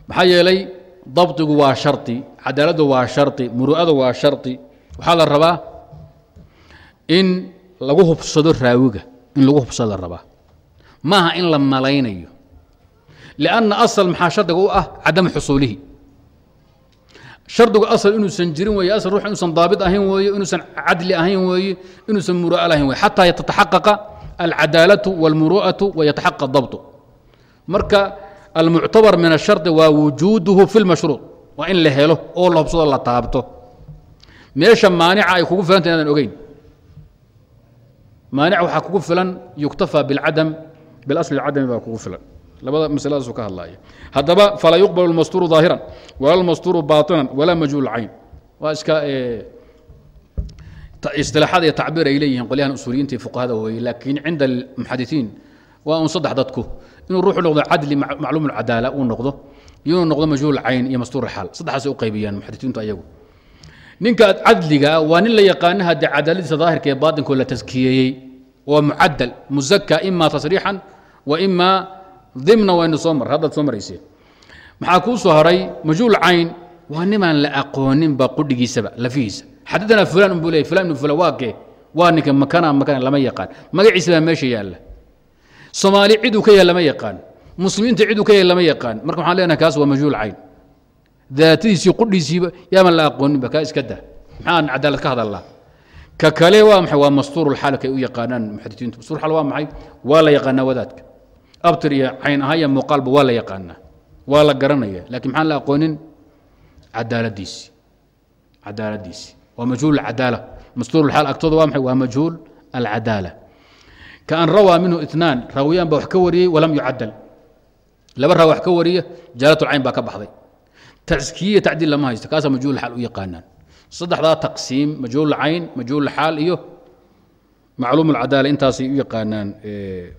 Maxaa yeelay dabdigu waa shardi cadaaladdu waa shardi muru'adu waa shardi waxaa la rabaa in lagu hubsado raawiga in lagu hubsado la rabaa. Maaha in la malaynayo. Lianna asal maxaa shardiga u ah? Cadamu xusuulihi. Shardigu asal inuusan jirin weeye asal ruux inuusan daabit ahayn weeye inuusan cadli ahayn weeye inuusan muru'a lahayn weye xataa tataxaqaqa alcadaalatu walmuru'atu wayataxaqaq dabtu. Marka almuctabar min ashardi waa wujuuduhu fi lmashruuc waa in la helo oo la hubsado la taabto. Meesha maanica ay kugu filanta inaadan ogeyn. Maanic waxaa kugu filan yuktafaa bilcadam bilasli cadami baa kugu filan. Labada masaladaasuu ka hadlaya haddaba falaa yuqbalu lmastuuru ظaahiran wala lmastuuru baطinan walaa majhuul cayn waa iska istilaaxada iyo tacbiir ay leeyihiin qolyahan usuuliyiinta iyo fuqahada weeye laakiin cinda almuxadisiin waa un saddex dadku inuu ruuxu noqdo cadli macluum cadaala uu noqdo iyo inuu noqdo majhuul cayn iyo mastuur xaal saddexaasay u qaybiyaan muxadisiintu ayagu. Ninka cadliga waa nin la yaqaana haddee cadaaladiisa daahirka ee baatinkoo la taskiyeeyey waa mucadal muzaka ima tasriixan wa ima dimna waynu soo mar haddaad soo marayseen maxaa kuu soo haray? Majhuul cayn waa nimaan la aqooninba qudhigiisaba lafihiisa xadadana fulan unbuu leeyay fulan ibnu fulan waa kee? Waa ninka makana makana lama yaqaan. Magaciisa baa meesha yaalla. Soomaali ciduu ka yahay lama yaqaan. Muslimiinta ciduu ka yahay lama yaqaan. Marka waxaan leenahay kaas waa majhuul cayn. Daatadiisii qudhiisiiba yaaman la aqooninba kaa iska dah maxaan cadaalad ka hadallaa? Ka kale waa maxay? Waa mastuurulxaal kay u yaqaanaan muxadisiintu. Mastuurxaal waa maxay? Waa la yaqaanaa wadaadka. Abtir iyo cayn ahaan iyo muuqaalba waa la yaqaanaa. Waa la garanaya laakiin maxaan la aqoonin? Cadaaladiisi cadaaladiisi waa majhuul alcadaala mastuurulxaal agtooda waa maxay? Waa majhuul alcadaala kaan rawaa minhu itnaan raawiyaan baa wax ka wariyey walam yucadal laba raa wax ka wariya jaalatulcayn baa ka baxday. Taskiye tacdiil lama haysto kaasaa majhuul xaal u yaqaanaan. Saddexdaa taqsiim majhuul cayn majhuul xaal iyo macluum alcadaala intaasay u yaqaanaan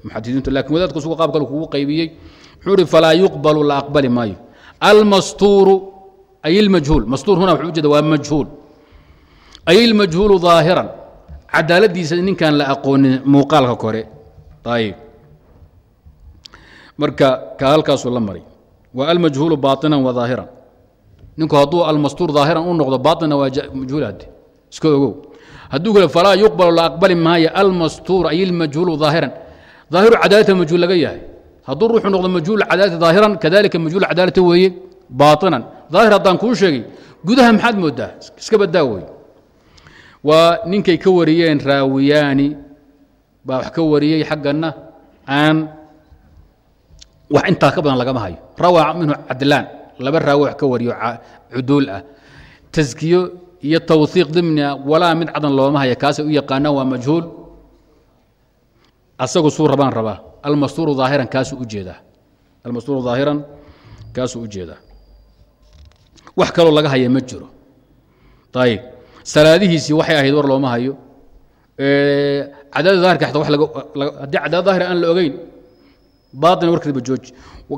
muxadisiintu. Lakin wadaadku sugu qaab kale kugu qaybiyey. Wuxuu falaa yuqbalu la aqbali maayo. Almastuuru ay ilmajhuul mastuur huna wuxuu ujeeda waa majhuul ay ilmajhuulu ظaahiran cadaaladiisa ninkaan la aqoonin muuqaalka kore ayib marka ka halkaasuu la maray waa almajhuulu baainan wa ظaahiran ninku hadduu almastuur ظaahiran u noqdo baaina waa majhuul hadde iska ogow hadduu kale falaa yuqbalu la aqbali maayo almastuur ay ilmajhuulu ظaahiran ظaahiru cadaalata majhuul laga yahay hadduu ruuxu noqdo majhuul cadaalati ظaahiran kadalika majhuul cadaalata weeye baainan ظaahir haddaan kuu sheegay gudaha maxaad moodaa iska badaa wey waa ninkay ka wariyeen raawiyaani baa wax ka wariyey xagganna aan wax intaa ka badan lagama hayo. Rawaa minhu cadlaan laba raawi wax ka wariyo cuduul ah. Taskiyo iyo tawhiiq dimnia walaa mid cadan looma haya kaasay u yaqaanaan waa majhuul. Asagu suu rabaan rabaa. Almastuuru aahiran kaasuu u jeedaa almastuuru ظaahiran kaasuu u jeedaa. Wax kaloo laga haya ma jiro. Ayib salaadihiisii waxay ahayd war looma hayo. Cadaada ahirka ata haddii cadaad daahir aan la ogeyn baaina warkeedba jooji.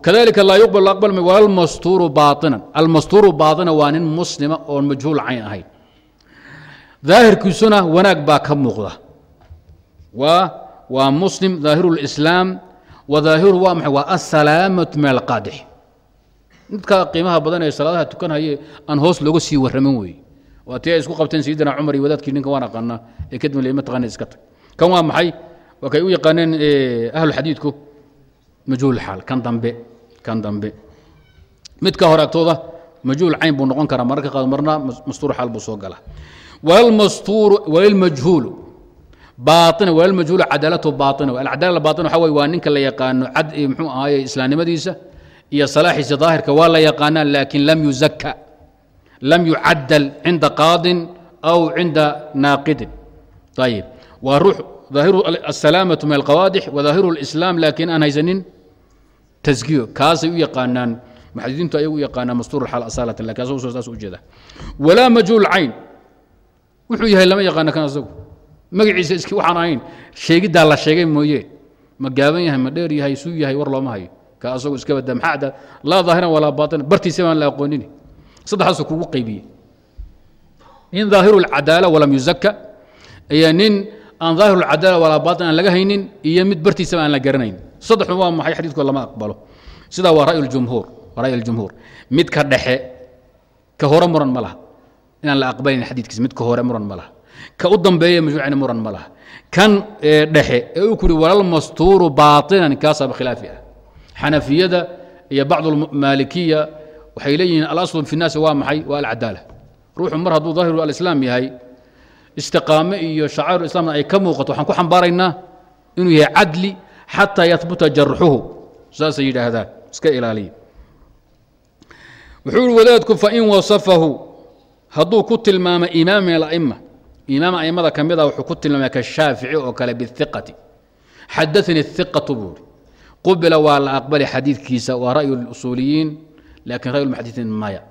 Kadalika laa yuqbal aqbal walmastuuru baainan almastuuru baaina waa nin muslima oon majhuul cayn ahayn. Daahirkiisuna wanaag baa ka muuqda. Waa waa muslim daahiru اlislaam wa daahiru waa maxay? Waa asalaamatu min alqaadix qiimaha badan ee salaadaha tukanhaye aan hoos looga sii warramin weeye waa tii ay isku qabteen sayidina cumar iyo wadaadkii ninkan waan aqaanaa ee kadib lama taqaana iska tag. Kan waa maxay? Waa kay u yaqaaneen ahlu xadiidku? Majhuul xaal kan dambe kan dambe. Midka hore agtooda majhuul cayn buu noqon karaa mararka qaar marna mastuur xaal buu soo galaa. Walmastuuru walilmajhuulu baaina walilmajhuulu cadaalatu baaina alcadaala baaina waxa weye waa ninka la yaqaano cad muxuu ahaaye islaamnimadiisa iyo salaaxiisa daahirka waa la yaqaanaa laakin lam yuzaka lam yucadal cinda qaadin aw cinda naaqidin ayib waa ruux ظaahiru asalaamatu min alqawaadix wadaahiru اlislaam laakiin aan haysanin taskiyo kaasay u yaqaanaan muxadidiintu ayagu u yaqaanaa mastuur xaal asaalatan laakiin asagu saas u jeeda walaa majhuul cayn wuxuu yahay lama yaqaana kan asagu magaciisa iski waxaan ahayn sheegiddaa la sheegay mooye ma gaaban yahay ma dheer yahay suu yahay war looma hayo ka asagu iska bada maxaa laa daahiran walaa baatinan bartiisa baan la aqoonini saddexdaasuu kugu qaybiye nin daahiru walam yuzaka iyo nin aan daahiru walaa baatin aan laga haynin iyo mid bartiisaba aan la garanayn. Saddexdu waa maxay xadiidkood lama aqbalo. Sidaa waa ra'yu ljumhuur ra'y اljumhuur midka dhexe ka hore muran ma laha. Inaan la aqbalayn xadiidkiisa midka hore muran ma laha. Ka u dambeeya majmuucina muran ma laha. Kan dhexe ee uu ku uhi walalmastuuru baatinan kaasaaba khilaafi ah. Xanafiyada iyo bacdu maalikiya waxay leeyihiin alaslu fi naasi waa maxay? Waa alcadaala ruuxu mar hadduu daahiru alislaam yahay istiqaame iyo shacaair islamna ay ka muuqato waxaan ku xambaaraynaa inuu yahay cadli xataa yahbuta jarxuhu. Saasay yidhaahdaan iska ilaaliya. Wuxuu ihi wadaadku fain wasafahu hadduu ku tilmaamo imaam min imaam aimada ka mid ah wuxuu ku tilmaamay ka oo kale biiqati xadaanii iqatu buuri qubila waa la aqbalay xadiidkiisa waa ra'yu usuuliyiin laakiin ra'yu lmuxadisiin maya.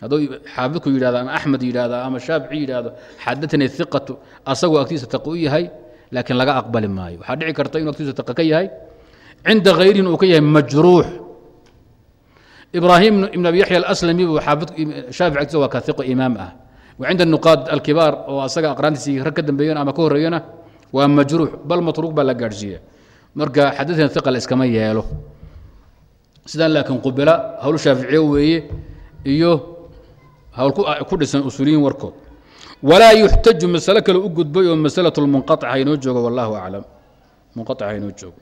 Hadduu xaafidku yidhahdo ama axmed yidhahdo ama shaafici yidhahdo xadaanii iqatu asagoo agtiisa taqo u yahay laakiin laga aqbali maayo. Waxaa dhici karta inuu agtiisa taqa ka yahay cinda hayrihin uu ka yahay majruux. Ibraahim ibn abi yaxya alaslami buu shaafici agtiisa waa ka iqo imaam ah. Wa cinda nuqaad alkibaar oo asaga aqraantiisii rag ka dambeeyana ama ka horreeyana waa majruux bal matruuq baa la gaadhsiiya. Marka xadaثina iqa la iskama yeelo sidaa laakiin qubila hawl shaaficiye weeye iyo hawl ku dhisan usuuliyiin warkood walaa yuxtaju masalo kale u gudbay oo masalaة اlmunqaطica inoo joogo wallahu aclam munqaطica inoo joogo